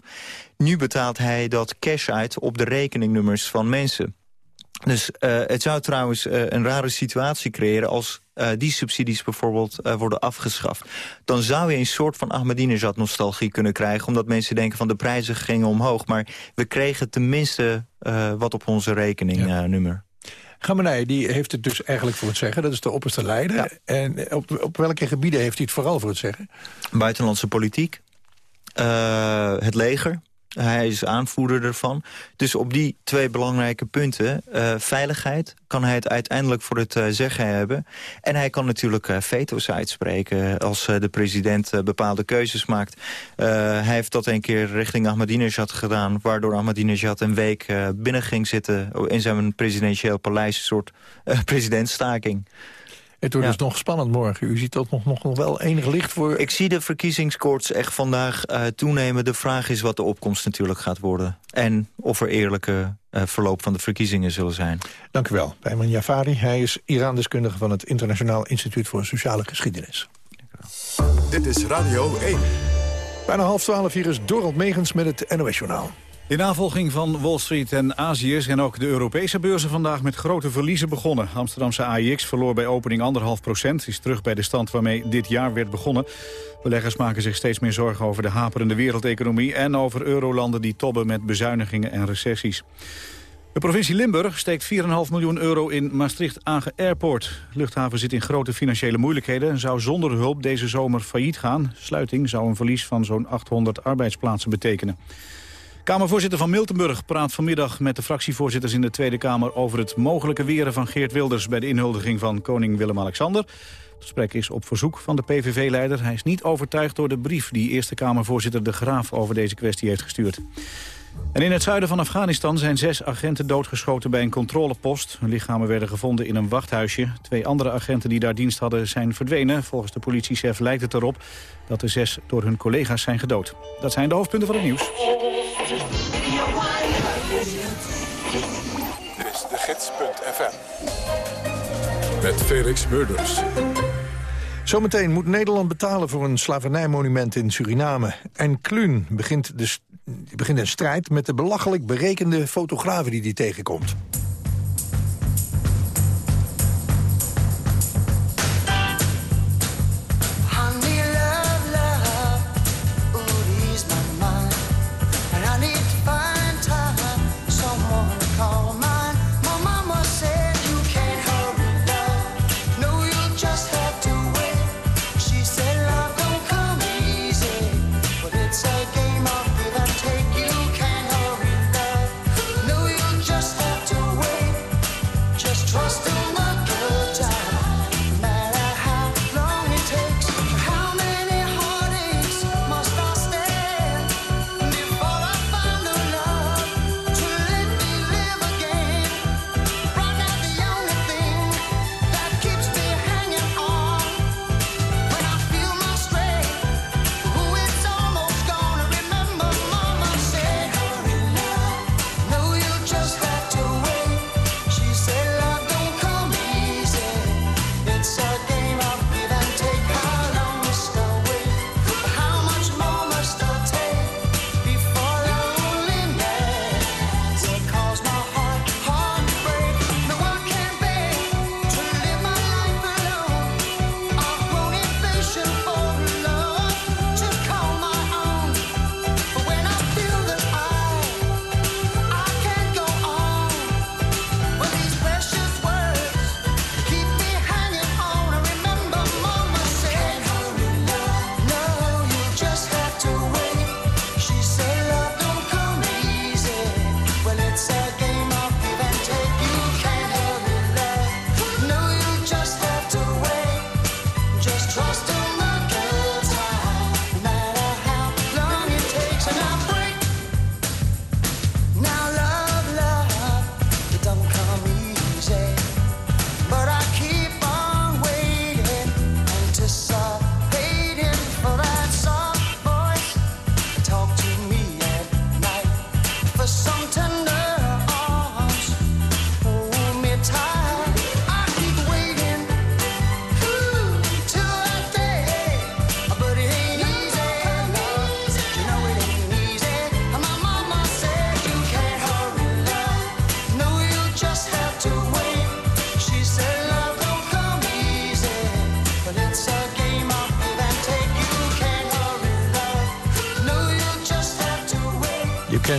Nu betaalt hij dat cash uit op de rekeningnummers van mensen. Dus uh, het zou trouwens uh, een rare situatie creëren als uh, die subsidies bijvoorbeeld worden afgeschaft. Dan zou je een soort van Ahmadinejad-nostalgie kunnen krijgen... omdat mensen denken van de prijzen gingen omhoog. Maar we kregen tenminste wat op onze rekeningnummer. Ja. Gamenei, die heeft het dus eigenlijk voor het zeggen. Dat is de opperste leider. Ja. En op, op welke gebieden heeft hij het vooral voor het zeggen? Buitenlandse politiek. het leger. Hij is aanvoerder ervan. Dus op die twee belangrijke punten, uh, veiligheid... kan hij het uiteindelijk voor het uh, zeggen hebben. En hij kan natuurlijk uh, veto's uitspreken als de president bepaalde keuzes maakt. hij heeft dat een keer richting Ahmadinejad gedaan... waardoor Ahmadinejad een week binnen ging zitten... in zijn presidentieel paleis, een soort presidentstaking. Het wordt ja. dus nog spannend morgen. U ziet dat nog, nog, nog wel enig licht voor... Ik zie de verkiezingskoorts echt vandaag uh, toenemen. De vraag is wat de opkomst natuurlijk gaat worden. En of er eerlijke uh, verloop van de verkiezingen zullen zijn. Dank u wel. Bijman Jafari. Hij is Iran-deskundige van het Internationaal Instituut voor Sociale Geschiedenis. Dit is Radio 1. Bijna half twaalf hier is Dorald Megens met het NOS-journaal. In navolging van Wall Street en Azië zijn ook de Europese beurzen vandaag met grote verliezen begonnen. Amsterdamse AIX verloor bij opening 1,5 procent, is terug bij de stand waarmee dit jaar werd begonnen. Beleggers maken zich steeds meer zorgen over de haperende wereldeconomie en over eurolanden die tobben met bezuinigingen en recessies. De provincie Limburg steekt 4,5 miljoen euro in Maastricht-Agen Airport. De luchthaven zit in grote financiële moeilijkheden... en zou zonder hulp deze zomer failliet gaan. Sluiting zou een verlies van zo'n 800 arbeidsplaatsen betekenen. Kamervoorzitter van Miltenburg praat vanmiddag met de fractievoorzitters in de Tweede Kamer over het mogelijke weren van Geert Wilders bij de inhuldiging van koning Willem-Alexander. Het gesprek is op verzoek van de PVV-leider. Hij is niet overtuigd door de brief die Eerste Kamervoorzitter De Graaf over deze kwestie heeft gestuurd. En in het zuiden van Afghanistan zijn zes agenten doodgeschoten bij een controlepost. Hun lichamen werden gevonden in een wachthuisje. Twee andere agenten die daar dienst hadden zijn verdwenen. Volgens de politiechef lijkt het erop dat de zes door hun collega's zijn gedood. Dat zijn de hoofdpunten van het nieuws. Dit is de gids.fm. Met Felix Murders. Zometeen moet Nederland betalen voor een slavernijmonument in Suriname. En Kluun begint, de, begint een strijd met de belachelijk berekende fotografen die hij tegenkomt.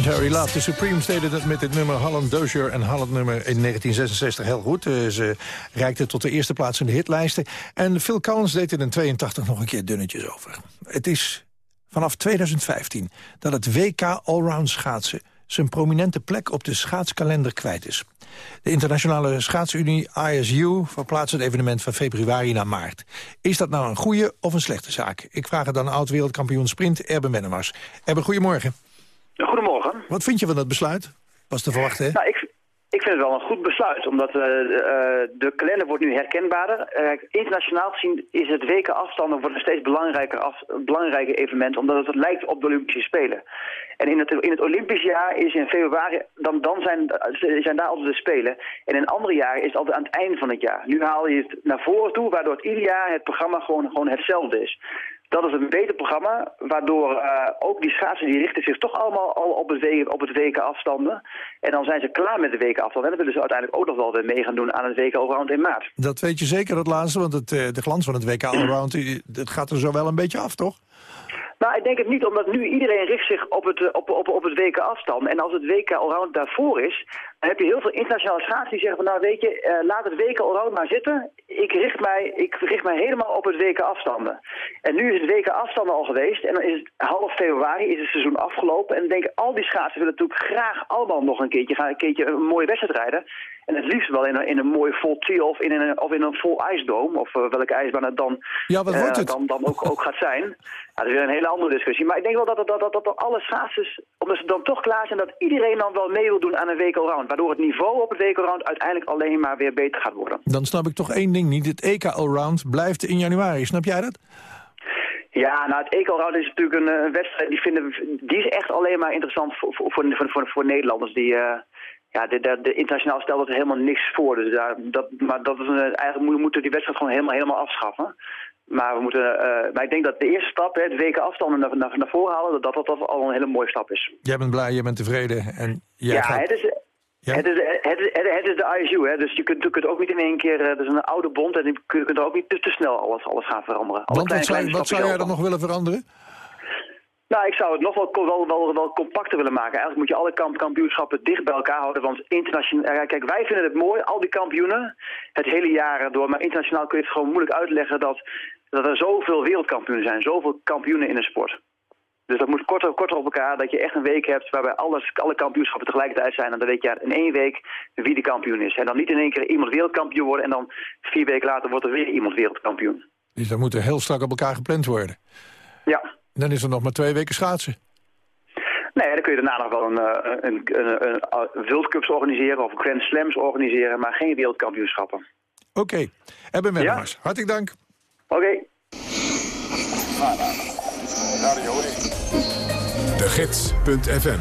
Hurry Love. De Supremes deden dat met het nummer Holland Dozier en Holland nummer in 1966 heel goed. Eh, Ze reikten tot de eerste plaats in de hitlijsten. En Phil Collins deed in 82 nog een keer dunnetjes over. Het is vanaf 2015 dat het WK Allround schaatsen zijn prominente plek op de schaatskalender kwijt is. De internationale schaatsunie ISU verplaatst het evenement van februari naar maart. Is dat nou een goede of een slechte zaak? Ik vraag het aan oud-wereldkampioen sprint Erben Bennemars. Erben, goedemorgen. Goedemorgen. Wat vind je van dat besluit? Was te verwachten, hè? Nou, ik, ik vind het wel een goed besluit, omdat eh, eh, de kalender wordt nu herkenbaarder. Eh, internationaal gezien is het weken afstanden wordt een steeds belangrijker, af, belangrijker evenement, omdat het lijkt op de Olympische Spelen. En in het, in het Olympisch jaar is in februari, dan, dan zijn, zijn daar altijd de Spelen. En in andere jaren is het altijd aan het eind van het jaar. Nu haal je het naar voren toe, waardoor het ieder jaar het programma gewoon, gewoon hetzelfde is. Dat is een beter programma, waardoor eh, ook die schaatsen die richten zich toch allemaal al op het, weken, op het weken afstanden. En dan zijn ze klaar met de weken afstanden. En dan willen ze uiteindelijk ook nog wel weer mee gaan doen aan het weken Allround in maart. Dat weet je zeker, dat laatste, want het, eh, de glans van het WK Allround... het gaat er zo wel een beetje af, toch? Nou, ik denk het niet, omdat nu iedereen richt zich op het, eh, op, op, op het WK afstand. En als het WK Allround daarvoor is, dan heb je heel veel internationale schaatsers die zeggen van nou weet je, eh, laat het WK Allround maar zitten. Ik richt, mij, ik richt mij helemaal op het WK afstanden. En nu is het WK afstanden al geweest en dan is het half februari, is het seizoen afgelopen. En dan denken al die schaatsers willen natuurlijk graag allemaal nog een keertje gaan, een keertje een mooie wedstrijd rijden. En het liefst wel in een, in een mooi vol tee of in een, of in een vol ijsdoom. Of eh, welke ijsbaan het dan, Ja, wat eh, wordt het? dan, dan ook, ook gaat zijn. Ja, dat is weer een hele andere discussie. Maar ik denk wel dat, dat, dat, dat, dat alle schaatsers, omdat ze dan toch klaar zijn... dat iedereen dan wel mee wil doen aan een week allround. Waardoor het niveau op het week allround uiteindelijk alleen maar weer beter gaat worden. Dan snap ik toch één ding niet. Het EK Allround blijft in januari. Snap jij dat? Ja, nou het EK allround is natuurlijk een, eh, wedstrijd... Die, vinden, we- die is echt alleen maar interessant voor, voor, voor, voor, Nederlanders. Die, eh, ja, de, de, de internationaal stelt er helemaal niks voor. Dus daar, dat, maar dat is een, eigenlijk moeten we die wedstrijd gewoon helemaal, helemaal afschaffen. Maar, we moeten, eh, maar ik denk dat de eerste stap, hè, het weken afstanden naar, naar, naar voren halen... dat dat, dat al een hele mooie stap is. Jij bent blij, jij bent tevreden en jij ja, gaat... het is, het, is, het, is, het is de ISU, hè, dus je kunt, je kunt ook niet in één keer... Het is een oude bond en je kunt, kunt ook niet te, te snel alles, alles gaan veranderen. Alle Want wat kleine- zou, wat zou jij dan nog willen veranderen? Nou, ik zou het nog wel, wel, wel, wel compacter willen maken. Eigenlijk moet je alle kamp kampioenschappen dicht bij elkaar houden. Want internationaal, kijk, wij vinden het mooi, al die kampioenen, het hele jaar door. Maar internationaal kun je het gewoon moeilijk uitleggen dat, dat er zoveel wereldkampioenen zijn. Zoveel kampioenen in een sport. Dus dat moet korter, korter op elkaar, dat je echt een week hebt waarbij alles, alle kampioenschappen tegelijkertijd zijn. En dan weet je in één week wie de kampioen is. En dan niet in één keer iemand wereldkampioen worden en dan vier weken later wordt er weer iemand wereldkampioen. Dus dat moet er heel strak op elkaar gepland worden. Ja. Dan is er nog maar twee weken schaatsen. Nee, dan kun je daarna nog wel een, eh, een, een, een, een World Cups organiseren of Grand Slams organiseren, maar geen wereldkampioenschappen. Oké. Ebben Wennemars, hartelijk dank. Oké. De Gids.fm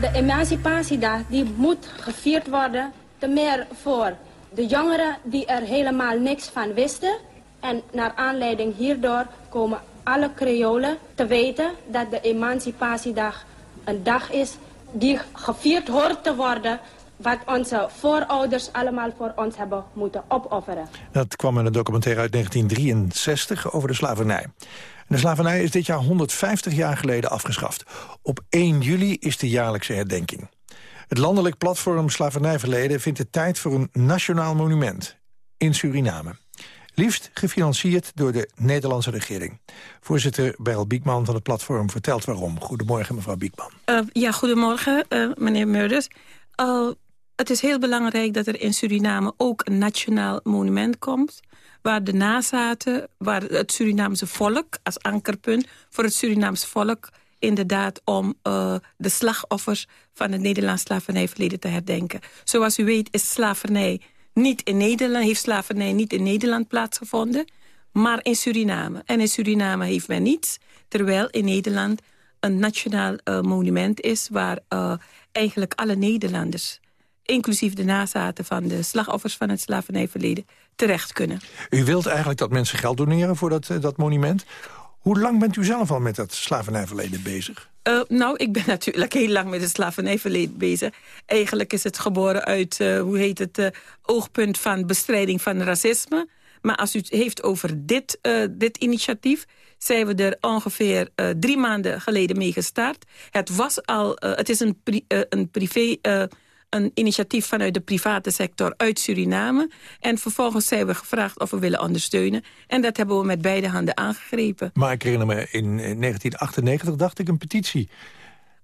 De emancipatiedag die moet gevierd worden, te meer voor de jongeren die er helemaal niks van wisten. En naar aanleiding hierdoor komen alle Creolen te weten dat de emancipatiedag een dag is die gevierd hoort te worden wat onze voorouders allemaal voor ons hebben moeten opofferen. Dat kwam in een documentaire uit 1963 over de slavernij. De slavernij is dit jaar 150 jaar geleden afgeschaft. Op 1 juli is de jaarlijkse herdenking. Het landelijk platform Slavernijverleden vindt het tijd voor een nationaal monument in Suriname. Liefst gefinancierd door de Nederlandse regering. Voorzitter Beryl Biekman van het platform vertelt waarom. Goedemorgen mevrouw Biekman. Uh, ja, goedemorgen, uh, meneer Murders. Het is heel belangrijk dat er in Suriname ook een nationaal monument komt... waar de nazaten, waar het Surinaamse volk als ankerpunt... voor het Surinaamse volk inderdaad om uh, de slachtoffers... van het Nederlands slavernijverleden te herdenken. Zoals u weet is slavernij niet in Nederland, heeft slavernij niet in Nederland plaatsgevonden... maar in Suriname. En in Suriname heeft men niets, terwijl in Nederland een nationaal uh, monument is... waar uh, eigenlijk alle Nederlanders, inclusief de nazaten van de slachtoffers van het slavernijverleden, terecht kunnen. U wilt eigenlijk dat mensen geld doneren voor dat, uh, dat monument. Hoe lang bent u zelf al met dat slavernijverleden bezig? Uh, nou, ik ben natuurlijk heel lang met het slavernijverleden bezig. Eigenlijk is het geboren uit, uh, hoe heet het, uh, oogpunt van bestrijding van racisme. Maar als u het heeft over dit, dit initiatief zijn we er ongeveer drie maanden geleden mee gestart. Het was al, het is een, pri een privé een initiatief vanuit de private sector uit Suriname. En vervolgens zijn we gevraagd of we willen ondersteunen. En dat hebben we met beide handen aangegrepen. Maar ik herinner me, in 1998 dacht ik een petitie.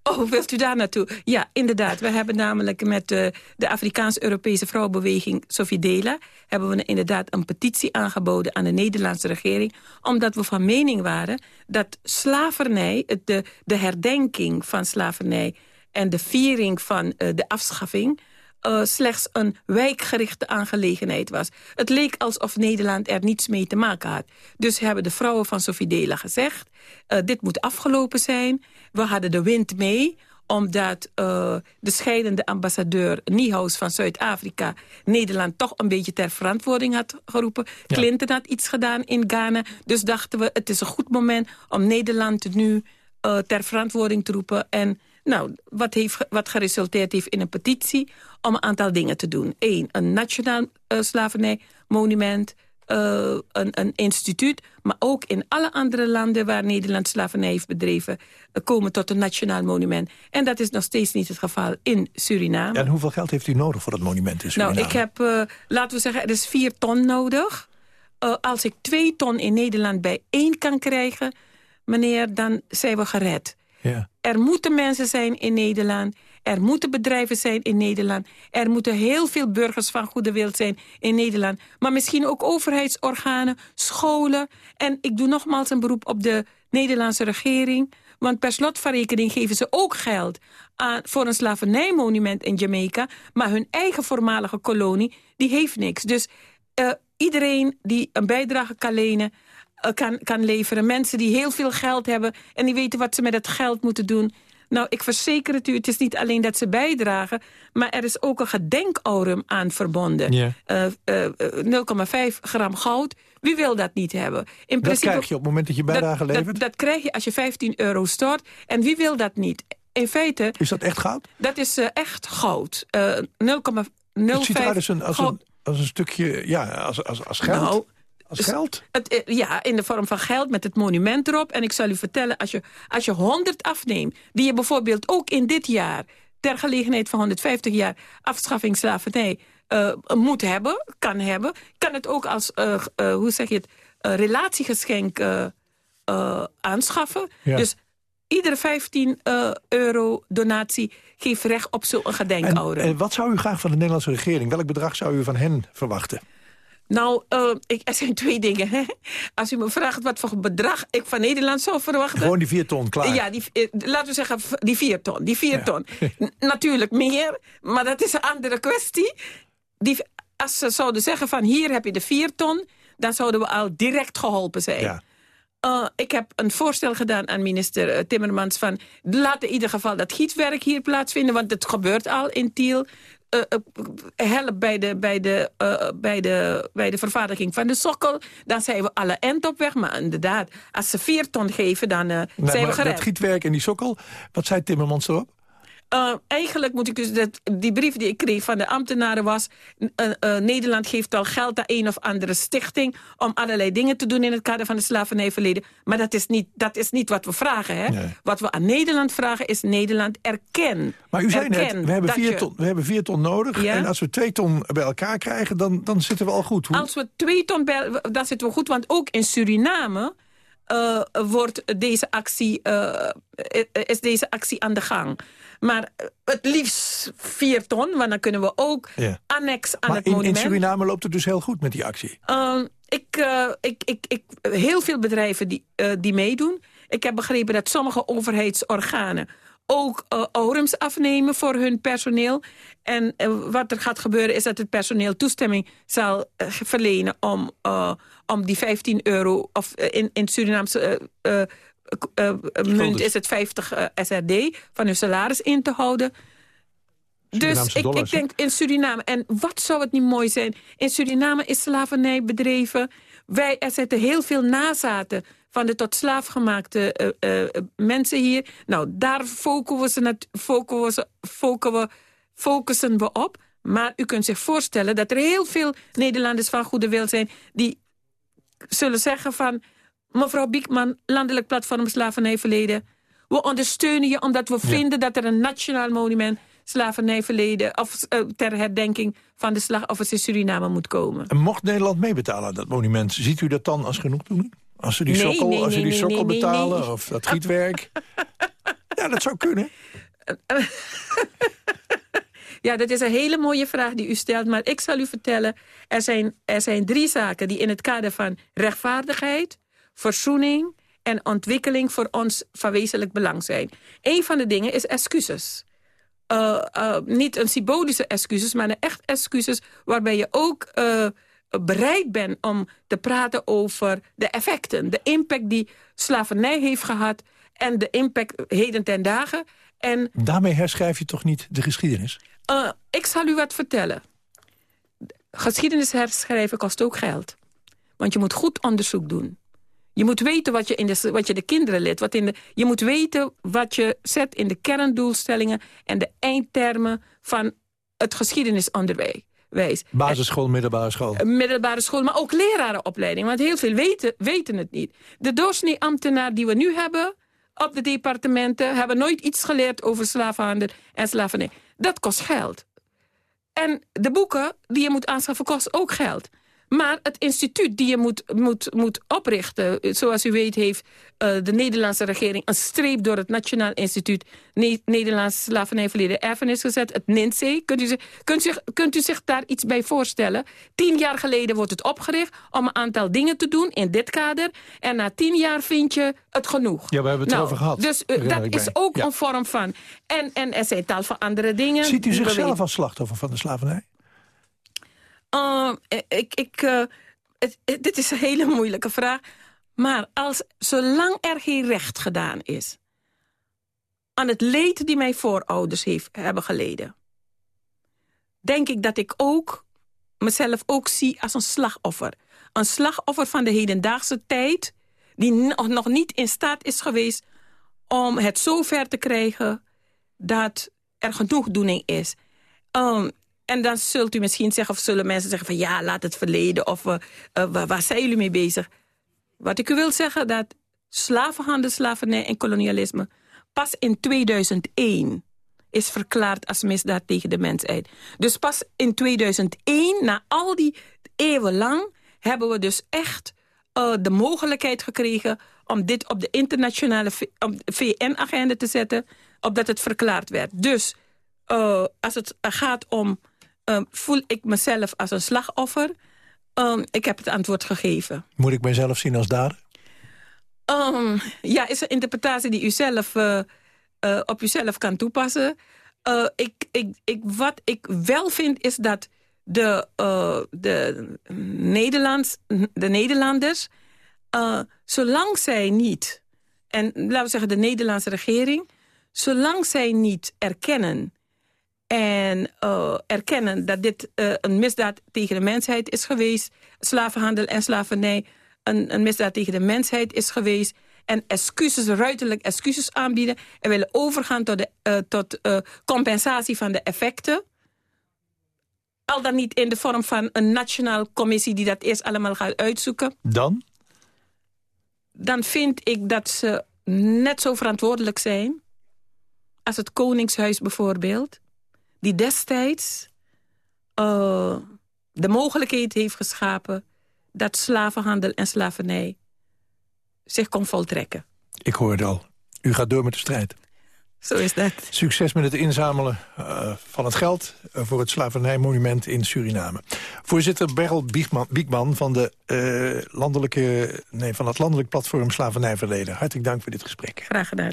Oh, wilt u daar naartoe? Ja, inderdaad. We hebben namelijk met de, de Afrikaans-Europese vrouwenbeweging Sofidela... hebben we inderdaad een petitie aangeboden aan de Nederlandse regering... omdat we van mening waren dat slavernij, de, de herdenking van slavernij en de viering van uh, de afschaffing... Uh, slechts een wijkgerichte aangelegenheid was. Het leek alsof Nederland er niets mee te maken had. Dus hebben de vrouwen van Sofidela gezegd... Uh, dit moet afgelopen zijn. We hadden de wind mee omdat eh, de scheidende ambassadeur Niehaus van Zuid-Afrika... Nederland toch een beetje ter verantwoording had geroepen. Clinton had iets gedaan in Ghana. Dus dachten we, het is een goed moment om Nederland nu eh, ter verantwoording te roepen. En nou, wat, heeft, wat geresulteerd heeft in een petitie om een aantal dingen te doen. Eén, een nationaal eh, slavernijmonument, eh, een, een instituut... maar ook in alle andere landen waar Nederland slavernij heeft bedreven... eh, komen tot een nationaal monument. En dat is nog steeds niet het geval in Suriname. En hoeveel geld heeft u nodig voor dat monument in Suriname? Nou, ik heb, laten we zeggen, er is vier ton nodig. Als ik twee ton in Nederland bijeen kan krijgen... meneer, dan zijn we gered. Ja. Er moeten mensen zijn in Nederland. Er moeten bedrijven zijn in Nederland. Er moeten heel veel burgers van goede wil zijn in Nederland. Maar misschien ook overheidsorganen, scholen. En ik doe nogmaals een beroep op de Nederlandse regering. Want per slot van rekening geven ze ook geld aan, voor een slavernijmonument in Jamaica. Maar hun eigen voormalige kolonie, die heeft niks. Dus eh, iedereen die een bijdrage kan lenen, kan, kan leveren. Mensen die heel veel geld hebben en die weten wat ze met het geld moeten doen. Nou, ik verzeker het u, het is niet alleen dat ze bijdragen... maar er is ook een gedenkaurum aan verbonden. Ja. Eh, eh, 0,5 gram goud. Wie wil dat niet hebben? In Dat krijg je op het moment dat je bijdrage dat, levert? Dat, dat krijg je als je 15 euro stort. En wie wil dat niet? In feite... Is dat echt goud? Dat is eh, echt goud. Eh 0,05 Het ziet eruit als een, als goud. een, als een stukje, ja, als, als, als geld. Nou, als geld? Het, eh, ja, in de vorm van geld met het monument erop. En ik zal u vertellen, als je, als je 100 afneemt... die je bijvoorbeeld ook in dit jaar... ter gelegenheid van 150 jaar afschaffing slavernij... eh, moet hebben, kan hebben... kan het ook als, eh, hoe zeg je het, relatiegeschenk aanschaffen. Ja. Dus iedere 15 eh, euro donatie geeft recht op zo'n En, gedenkouder. en wat zou u graag van de Nederlandse regering, welk bedrag zou u van hen verwachten? Nou, eh, ik, er zijn twee dingen. Hè. Als u me vraagt wat voor bedrag ik van Nederland zou verwachten... Gewoon die vier ton, klaar. Ja, die, eh, laten we zeggen die vier ton. Die vier ton. Natuurlijk meer, maar dat is een andere kwestie. Die, als ze zouden zeggen van hier heb je de vier ton... dan zouden we al direct geholpen zijn. Ja. Eh, ik heb een voorstel gedaan aan minister Timmermans... van laat in ieder geval dat gietwerk hier plaatsvinden... want het gebeurt al in Tiel. Eh, eh, help bij de, bij, de, eh, bij, de, bij de vervaardiging van de sokkel. Dan zijn we alle end op weg. Maar inderdaad, als ze vier ton geven, dan Nee, zijn we gered. dat gietwerk en die sokkel, wat zei Timmermans erop? Uh, eigenlijk moet ik dus... Dat, die brief die ik kreeg van de ambtenaren was... uh, uh, Nederland geeft al geld aan een of andere stichting... om allerlei dingen te doen in het kader van het slavernijverleden. Maar dat is niet, dat is niet wat we vragen. Hè? Nee. Wat we aan Nederland vragen is Nederland erken. Maar u zei net, we hebben, vier je- ton, we hebben vier ton nodig. Ja? En als we twee ton bij elkaar krijgen, dan, dan zitten we al goed. Hoe- Als we twee ton bij, dan zitten we goed. Want ook in Suriname eh, wordt deze actie, eh, is deze actie aan de gang. Maar eh, het liefst vier ton, want dan kunnen we ook Ja. annex aan maar het in, in monument... Suriname loopt het dus heel goed met die actie. Ehm, ik, eh, ik, ik, ik, heel veel bedrijven die, eh, die meedoen. Ik heb begrepen dat sommige overheidsorganen ook eh aurums afnemen voor hun personeel. En wat er gaat gebeuren is dat het personeel toestemming zal verlenen... om, om die 15 euro, of in, in Surinaamse eh, eh, munt is het 50 eh, SRD... van hun salaris in te houden... Dus ik, ik dollars, denk in Suriname, en wat zou het niet mooi zijn... in Suriname is slavernij bedreven. Wij, er zitten heel veel nazaten van de tot slaaf gemaakte mensen hier. Nou, daar focussen we, focussen focussen focussen we op. Maar u kunt zich voorstellen dat er heel veel Nederlanders van goede wil zijn... die zullen zeggen van... mevrouw Biekman, Landelijk Platform Slavernijverleden... we ondersteunen je omdat we vinden dat er een nationaal monument... slavernijverleden of eh, ter herdenking van de slachtoffers in Suriname moet komen. En mocht Nederland meebetalen aan dat monument, ziet u dat dan als genoegdoening? Als ze die Nee, sokkel, nee, als ze die nee, sokkel betalen of dat gietwerk? ja, dat zou kunnen. Ja, dat is een hele mooie vraag die u stelt. Maar ik zal u vertellen, er zijn, er zijn drie zaken... die in het kader van rechtvaardigheid, verzoening en ontwikkeling... voor ons van wezenlijk belang zijn. Een van de dingen is excuses. Uh, uh, niet een symbolische excuses, maar een echt excuses... waarbij je ook uh, bereid bent om te praten over de effecten. De impact die slavernij heeft gehad en de impact heden ten dagen. En Daarmee herschrijf je toch niet de geschiedenis? eh, ik zal u wat vertellen. Geschiedenis herschrijven kost ook geld. Want je moet goed onderzoek doen. Je moet weten wat je, in de, wat je de kinderen leert. Wat in de, je moet weten wat je zet in de kerndoelstellingen... en de eindtermen van het geschiedenisonderwijs. Basisschool, middelbare school. Een middelbare school, maar ook lerarenopleiding. Want heel veel weten, weten het niet. De doorsnee ambtenaar die we nu hebben op de departementen... hebben nooit iets geleerd over slavenhandel en slavernij. Dat kost geld. En de boeken die je moet aanschaffen kost ook geld. Maar het instituut die je moet, moet, moet oprichten... zoals u weet heeft eh, de Nederlandse regering... een streep door het Nationaal Instituut... Ne Nederlandse Slavernijverleden Erfenis gezet, het NINSE. Kunt u, zich, kunt, u, kunt u zich daar iets bij voorstellen? Tien jaar geleden wordt het opgericht om een aantal dingen te doen in dit kader. En na tien jaar vind je het genoeg. Ja, we hebben het Nou, erover gehad. Dus eh, dat is ook Ja. een vorm van... En, en er zijn tal van andere dingen. Ziet u zichzelf als slachtoffer van de slavernij? Uh, ik, ik, uh, het, het- dit is een hele moeilijke vraag. Maar als, zolang er geen recht gedaan is... aan het leed die mijn voorouders heeft, hebben geleden... denk ik dat ik ook mezelf ook zie als een slachtoffer. Een slachtoffer van de hedendaagse tijd... die nog niet in staat is geweest om het zo ver te krijgen... dat er genoegdoening is. Um, en dan zult u misschien zeggen, of zullen mensen zeggen van... ja, laat het verleden, of eh, eh, waar, zijn jullie mee bezig? Wat ik u wil zeggen, dat slavenhandel, slavernij en kolonialisme... pas in 2001 is verklaard als misdaad tegen de mensheid. Dus pas in 2001, na al die eeuwen lang... hebben we dus echt eh, de mogelijkheid gekregen... om dit op de internationale VN-agenda te zetten... opdat het verklaard werd. Dus als het gaat om... eh, voel ik mezelf als een slachtoffer? Ehm, ik heb het antwoord gegeven. Moet ik mijzelf zien als dader? Ehm, ja, is een interpretatie die u zelf eh, eh, op uzelf kan toepassen. Eh, ik, ik, ik, wat ik wel vind is dat de, de, Nederlands, de Nederlanders, zolang zij niet, en laten we zeggen de Nederlandse regering, zolang zij niet erkennen en eh, erkennen dat dit eh, een misdaad tegen de mensheid is geweest... slavenhandel en slavernij een, een misdaad tegen de mensheid is geweest... en excuses, ruiterlijk excuses aanbieden... en willen overgaan tot, de, eh, tot compensatie van de effecten... al dan niet in de vorm van een nationale commissie... die dat eerst allemaal gaat uitzoeken... Dan? dan vind ik dat ze net zo verantwoordelijk zijn... als het Koningshuis bijvoorbeeld... die destijds eh, de mogelijkheid heeft geschapen... dat slavenhandel en slavernij zich kon voltrekken. Ik hoor het al. U gaat door met de strijd. Zo is dat. Succes met het inzamelen eh, van het geld eh, voor het slavernijmonument in Suriname. Voorzitter Berl Biekman, van, de, landelijke, nee, van het landelijk platform Slavernijverleden. Hartelijk dank voor dit gesprek. Graag gedaan.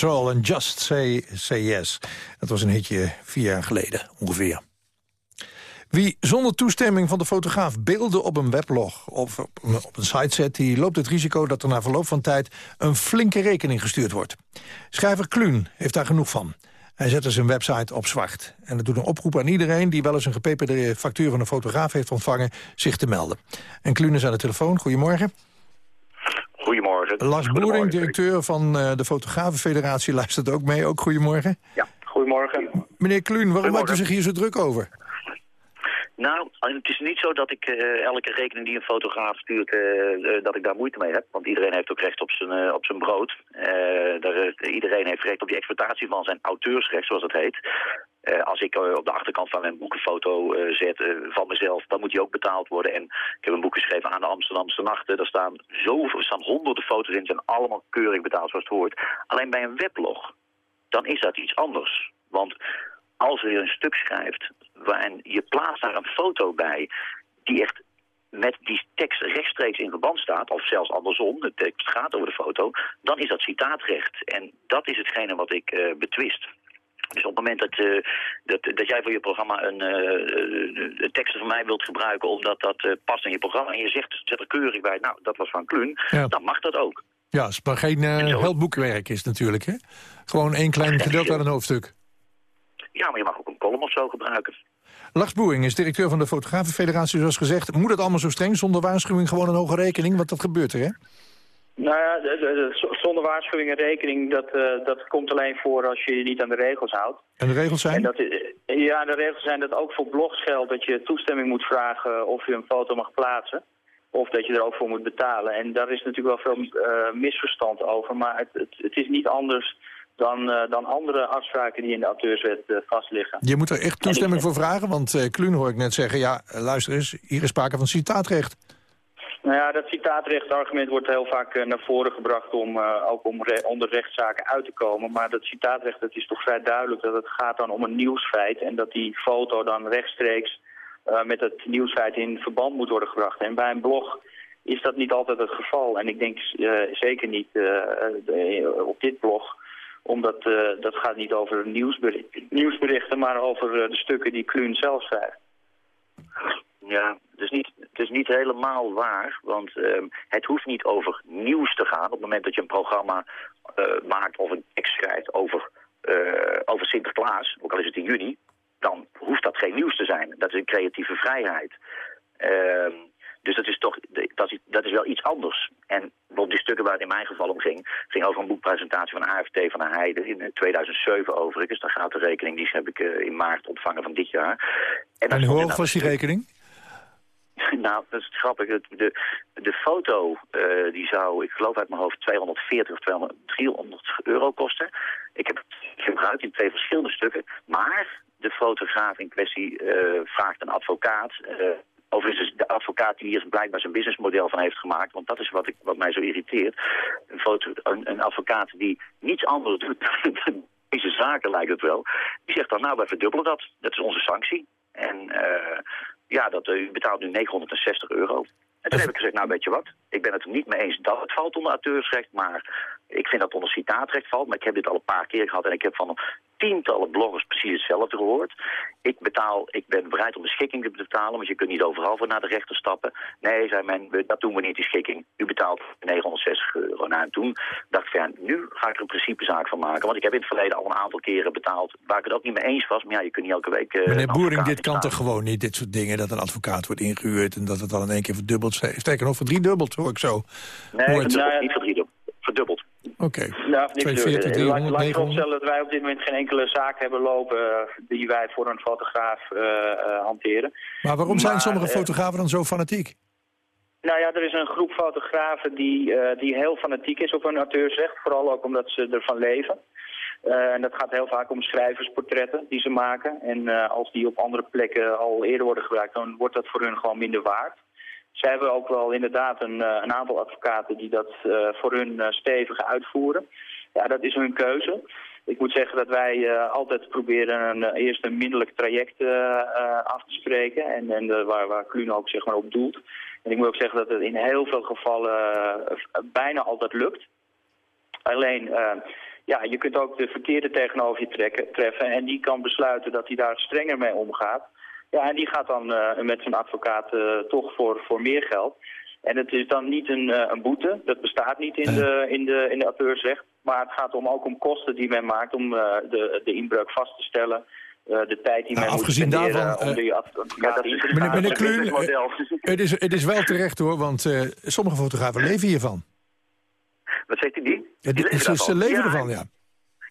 Patrol en Just Say, Say Yes. Dat was een hitje vier jaar geleden ongeveer. Wie zonder toestemming van de fotograaf beelden op een weblog of op een, site zet... die loopt het risico dat er na verloop van tijd een flinke rekening gestuurd wordt. Schrijver Kluun heeft daar genoeg van. Hij zette zijn website op zwart. En dat doet een oproep aan iedereen die wel eens een gepeperde factuur van een fotograaf heeft ontvangen... zich te melden. En Kluun is aan de telefoon. Goedemorgen. Goedemorgen. Lars Boering, directeur van eh, de Fotografenfederatie, luistert ook mee. Ook goedemorgen. Ja, goedemorgen. Meneer Kluun, waarom maakt u zich hier zo druk over? Nou, het is niet zo dat ik eh, elke rekening die een fotograaf stuurt, eh, dat ik daar moeite mee heb. Want iedereen heeft ook recht op zijn, op zijn brood. Daar, iedereen heeft recht op die exploitatie van zijn auteursrecht, zoals het heet. Eh, als ik eh, op de achterkant van mijn boek een foto eh, zet van mezelf, dan moet die ook betaald worden. En ik heb een boek geschreven aan de Amsterdamse nachten. Daar staan, zoveel, staan honderden foto's in, zijn allemaal keurig betaald zoals het hoort. Alleen bij een weblog, dan is dat iets anders. Want als je een stuk schrijft en je plaatst daar een foto bij die echt met die tekst rechtstreeks in verband staat, of zelfs andersom, de tekst gaat over de foto, dan is dat citaatrecht. En dat is hetgene wat ik betwist. Dus op het moment dat, eh, dat, dat jij voor je programma een, uh, een tekst van mij wilt gebruiken omdat dat eh, past in je programma en je zegt, zet er keurig bij, nou dat was van Kluun, Ja. dan mag dat ook. Ja, het is maar geen eh, heel boekwerk is natuurlijk, hè? Gewoon één klein gedeelte aan een hoofdstuk. Ja, maar je mag ook een column of zo gebruiken. Lars Boering is directeur van de Fotografenfederatie, zoals gezegd. Moet het allemaal zo streng, zonder waarschuwing gewoon een hoge rekening? Want dat gebeurt er, hè? Nou ja, de- de- zonder waarschuwing en rekening, dat, eh, dat komt alleen voor als je je niet aan de regels houdt. En de regels zijn? En dat, i- ja, de regels zijn dat ook voor blogs geldt dat je toestemming moet vragen of je een foto mag plaatsen. Of dat je er ook voor moet betalen. En daar is natuurlijk wel veel eh, misverstand over. Maar het, het, het is niet anders dan, eh, dan andere afspraken die in de auteurswet eh, vastliggen. Je moet er echt toestemming voor vragen, want eh Kluun hoor ik net zeggen... ja, eh, luister eens, hier is sprake van citaatrecht. Nou ja, dat citaatrechtsargument wordt heel vaak eh, naar voren gebracht om eh, ook om re- onder rechtszaken uit te komen. Maar dat citaatrecht, dat is toch vrij duidelijk dat het gaat dan om een nieuwsfeit en dat die foto dan rechtstreeks eh, met het nieuwsfeit in verband moet worden gebracht. En bij een blog is dat niet altijd het geval. En ik denk zeker niet op dit blog, omdat dat gaat niet over nieuwsberichten, maar over de stukken die Kluun zelf schrijft. Ja, het is niet, het is niet helemaal waar, want ehm, het hoeft niet over nieuws te gaan. Op het moment dat je een programma eh, maakt of een tekst schrijft over, eh, over Sinterklaas, ook al is het in juni, dan hoeft dat geen nieuws te zijn. Dat is een creatieve vrijheid. Ehm, dus dat is toch, dat is, dat is wel iets anders. En bijvoorbeeld die stukken waar het in mijn geval om ging, ging over een boekpresentatie van AFT van de Heide in eh, 2007 overigens. Daar gaat de rekening, die heb ik eh, in maart ontvangen van dit jaar. En, hoe hoog was die rekening? Nou, dat is grappig. De, de foto eh, die zou, ik geloof uit mijn hoofd, 240 of 200, 300 euro kosten. Ik heb het gebruikt in twee verschillende stukken. Maar de fotograaf in kwestie eh, vraagt een advocaat. eh, overigens is de advocaat die hier blijkbaar zijn businessmodel van heeft gemaakt. Want dat is wat, ik, wat mij zo irriteert. Een, foto, een, een advocaat die niets anders doet dan deze zaken lijkt het wel. Die zegt dan, nou wij verdubbelen dat. Dat is onze sanctie. En ja, dat, eh, u betaalt nu 960 euro. En toen heb ik gezegd, nou weet je wat, ik ben het er niet mee eens dat het valt onder auteursrecht, maar ik vind dat het onder citaatrecht valt. Maar ik heb dit al een paar keer gehad en ik heb van tientallen bloggers precies hetzelfde gehoord. Ik betaal, ik ben bereid om de schikking te betalen, want je kunt niet overal voor naar de rechter stappen. Nee, zei men, we- dat doen we niet, die schikking. U betaalt 960 euro. Nou, en toen dacht ik, ja, nu ga ik er een principezaak van maken. Want ik heb in het verleden al een aantal keren betaald waar ik het ook niet mee eens was. Maar ja, je kunt niet elke week... eh, Meneer Boering, dit kan toch gewoon niet, dit soort dingen... dat een advocaat wordt ingehuurd en dat het dan in één keer verdubbeld... Sterker nog, verdriedubbeld, hoor ik zo. Nee, verdubbeld, niet verdriedubbeld. Verdubbeld. Oké. Nou, niet 240, veel. Laat 300, laat ik 900. opstellen dat wij op dit moment geen enkele zaak hebben lopen eh, die wij voor een fotograaf eh, eh, hanteren. Maar waarom zijn sommige fotografen dan zo fanatiek? Nou ja, er is een groep fotografen die, die heel fanatiek is op hun auteursrecht. Vooral ook omdat ze ervan leven. En dat gaat heel vaak om schrijversportretten die ze maken. En als die op andere plekken al eerder worden gebruikt, dan wordt dat voor hun gewoon minder waard. Zij hebben ook wel inderdaad een, eh, een aantal advocaten die dat eh, voor hun eh, stevig uitvoeren. Ja, dat is hun keuze. Ik moet zeggen dat wij altijd proberen een, eerst een minderlijk traject af te spreken. En, en waar, waar Kluun ook zeg maar, op doelt. En ik moet ook zeggen dat het in heel veel gevallen bijna altijd lukt. Alleen, ja, je kunt ook de verkeerde tegenover je trekken, treffen. En die kan besluiten dat hij daar strenger mee omgaat. Ja, en die gaat dan eh, met zijn advocaat eh, toch voor, voor meer geld. En het is dan niet een, eh, een boete, dat bestaat niet in, de, in, de, in de auteursrecht. Maar het gaat om, ook om kosten die men maakt om eh, de, de inbreuk vast te stellen. eh, de tijd die Nou, men moet afgezien spenderen daarvan, om eh, die advocaat in te Meneer, Kluun, het is, het is wel terecht hoor, want eh, sommige fotografen leven hiervan. Wat zegt u die? Ze, leven Ja, ervan, ja.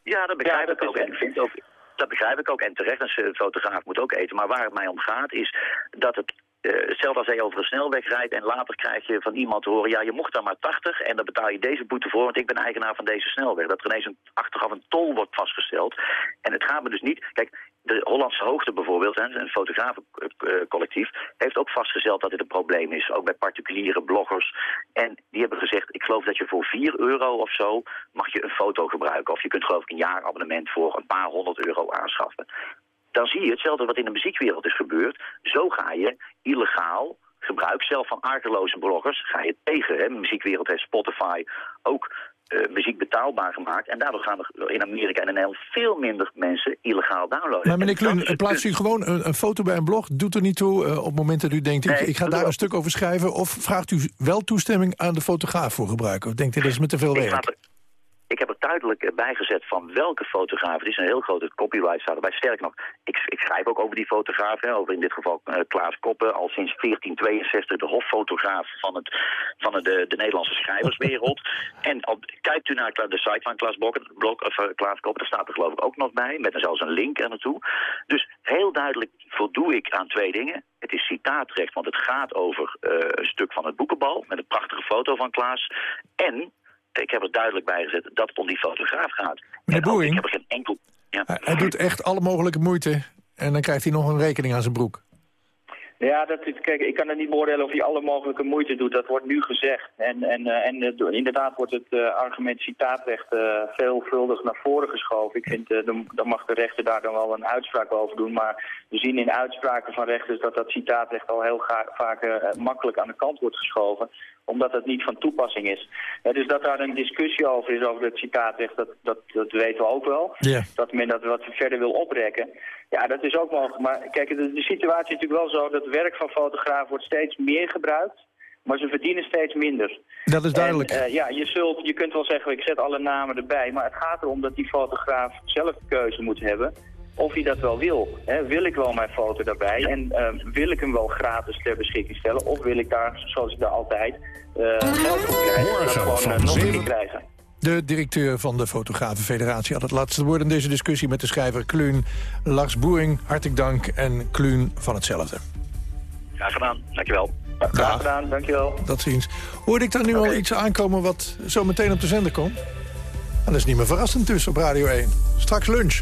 Ja, dat begrijp ik ook. En ik vind ook. Dat begrijp ik ook. En terecht, een fotograaf moet ook eten. Maar waar het mij om gaat is dat het... eh, hetzelfde als hij over een snelweg rijdt en later krijg je van iemand te horen... ja, je mocht daar maar 80 en dan betaal je deze boete voor... want ik ben eigenaar van deze snelweg. Dat er ineens een, achteraf een tol wordt vastgesteld. En het gaat me dus niet... Kijk, de Hollandse Hoogte bijvoorbeeld, een fotografencollectief... heeft ook vastgesteld dat dit een probleem is. Ook bij particuliere bloggers. En die hebben gezegd, ik geloof dat je voor 4 euro of zo... mag je een foto gebruiken. Of je kunt geloof ik een jaarabonnement voor een paar honderd euro aanschaffen. Dan zie je hetzelfde wat in de muziekwereld is gebeurd. Zo ga je illegaal gebruik zelf van argeloze bloggers ga je tegen. Hè. De muziekwereld heeft Spotify ook eh, muziek betaalbaar gemaakt. En daardoor gaan er in Amerika en in Nederland veel minder mensen illegaal downloaden. Maar meneer het plaatst u gewoon een, een foto bij een blog? Doet er niet toe eh, op het moment dat u denkt, ik, Nee, ik ga daar wel. een stuk over schrijven? Of vraagt u wel toestemming aan de fotograaf voor gebruik? Of denkt u, dat is me te veel Ik, werk? Ik heb er duidelijk eh, bijgezet van welke fotograaf. Het is een heel grote copyright staat erbij. Sterker nog, ik, ik schrijf ook over die fotograaf. Hè, over in dit geval eh, Klaas Koppen. Al sinds 1462 de hoffotograaf van, het, van het, de, de Nederlandse schrijverswereld. en op, kijkt u naar de site van Klaas, Blok, of, eh, Klaas Koppen. Daar staat er geloof ik ook nog bij. Met zelfs een link er naartoe. Dus heel duidelijk voldoe ik aan twee dingen. Het is citaatrecht, want het gaat over een stuk van het boekenbal. Met een prachtige foto van Klaas. En ik heb er duidelijk bij gezet dat het om die fotograaf gaat. Meneer Boering? ik heb er geen enkel... Ja. Hij, hij doet echt alle mogelijke moeite en dan krijgt hij nog een rekening aan zijn broek. Ja, dat, is- kijk, ik kan het niet beoordelen of hij alle mogelijke moeite doet. Dat wordt nu gezegd. En, en, eh, en eh, inderdaad wordt het eh, argument citaatrecht eh, veelvuldig naar voren geschoven. Ik vind, eh, dan, dan mag de rechter daar dan wel een uitspraak over doen. Maar we zien in uitspraken van rechters dat dat citaatrecht al heel vaak eh, makkelijk aan de kant wordt geschoven omdat het niet van toepassing is. Ja, dus dat daar een discussie over is, over het citaatrecht, dat, dat, dat weten we ook wel. Ja. Dat men dat wat verder wil oprekken. Ja, dat is ook mogelijk. Maar kijk, de, de situatie is natuurlijk wel zo dat het werk van fotograaf wordt steeds meer gebruikt. Maar ze verdienen steeds minder. Dat is duidelijk. En, eh, ja, je, zult, je kunt wel zeggen, ik zet alle namen erbij. Maar het gaat erom dat die fotograaf zelf de keuze moet hebben of hij dat wel wil. Wil ik wel mijn foto daarbij en eh, wil ik hem wel gratis ter beschikking stellen? Of wil ik daar, zoals ik daar altijd, eh, geld voor krijgen? Dat Morgen gewoon eh, nog een keer krijgen. De directeur van de Fotografenfederatie had het laatste woord in deze discussie met de schrijver Kluun. Lars Boering, hartelijk dank en Kluun van hetzelfde. Graag gedaan, dankjewel. Graag gedaan, dankjewel. Tot ziens. Hoorde ik daar nu al iets aankomen wat zo meteen op de zender komt? En dat is niet meer verrassend dus op Radio 1. Straks lunch.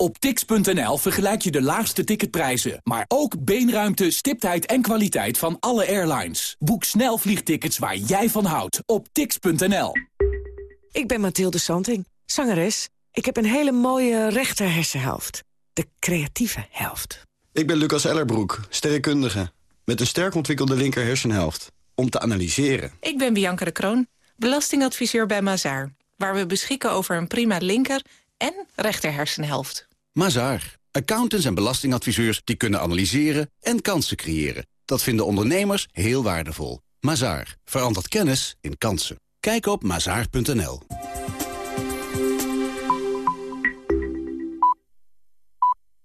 Op tix.nl vergelijk je de laagste ticketprijzen, maar ook beenruimte, stiptheid en kwaliteit van alle airlines. Boek snel vliegtickets waar jij van houdt op tix.nl. Ik ben Mathilde Santing, zangeres. Ik heb een hele mooie rechter hersenhelft. De creatieve helft. Ik ben Lucas Ellerbroek, sterrenkundige. Met een sterk ontwikkelde linker hersenhelft. Om te analyseren. Ik ben Bianca de Kroon, belastingadviseur bij Mazaar. Waar we beschikken over een prima linker en rechter hersenhelft. Mazaar. Accountants en belastingadviseurs die kunnen analyseren en kansen creëren. Dat vinden ondernemers heel waardevol. Mazaar. Verandert kennis in kansen. Kijk op mazaar.nl.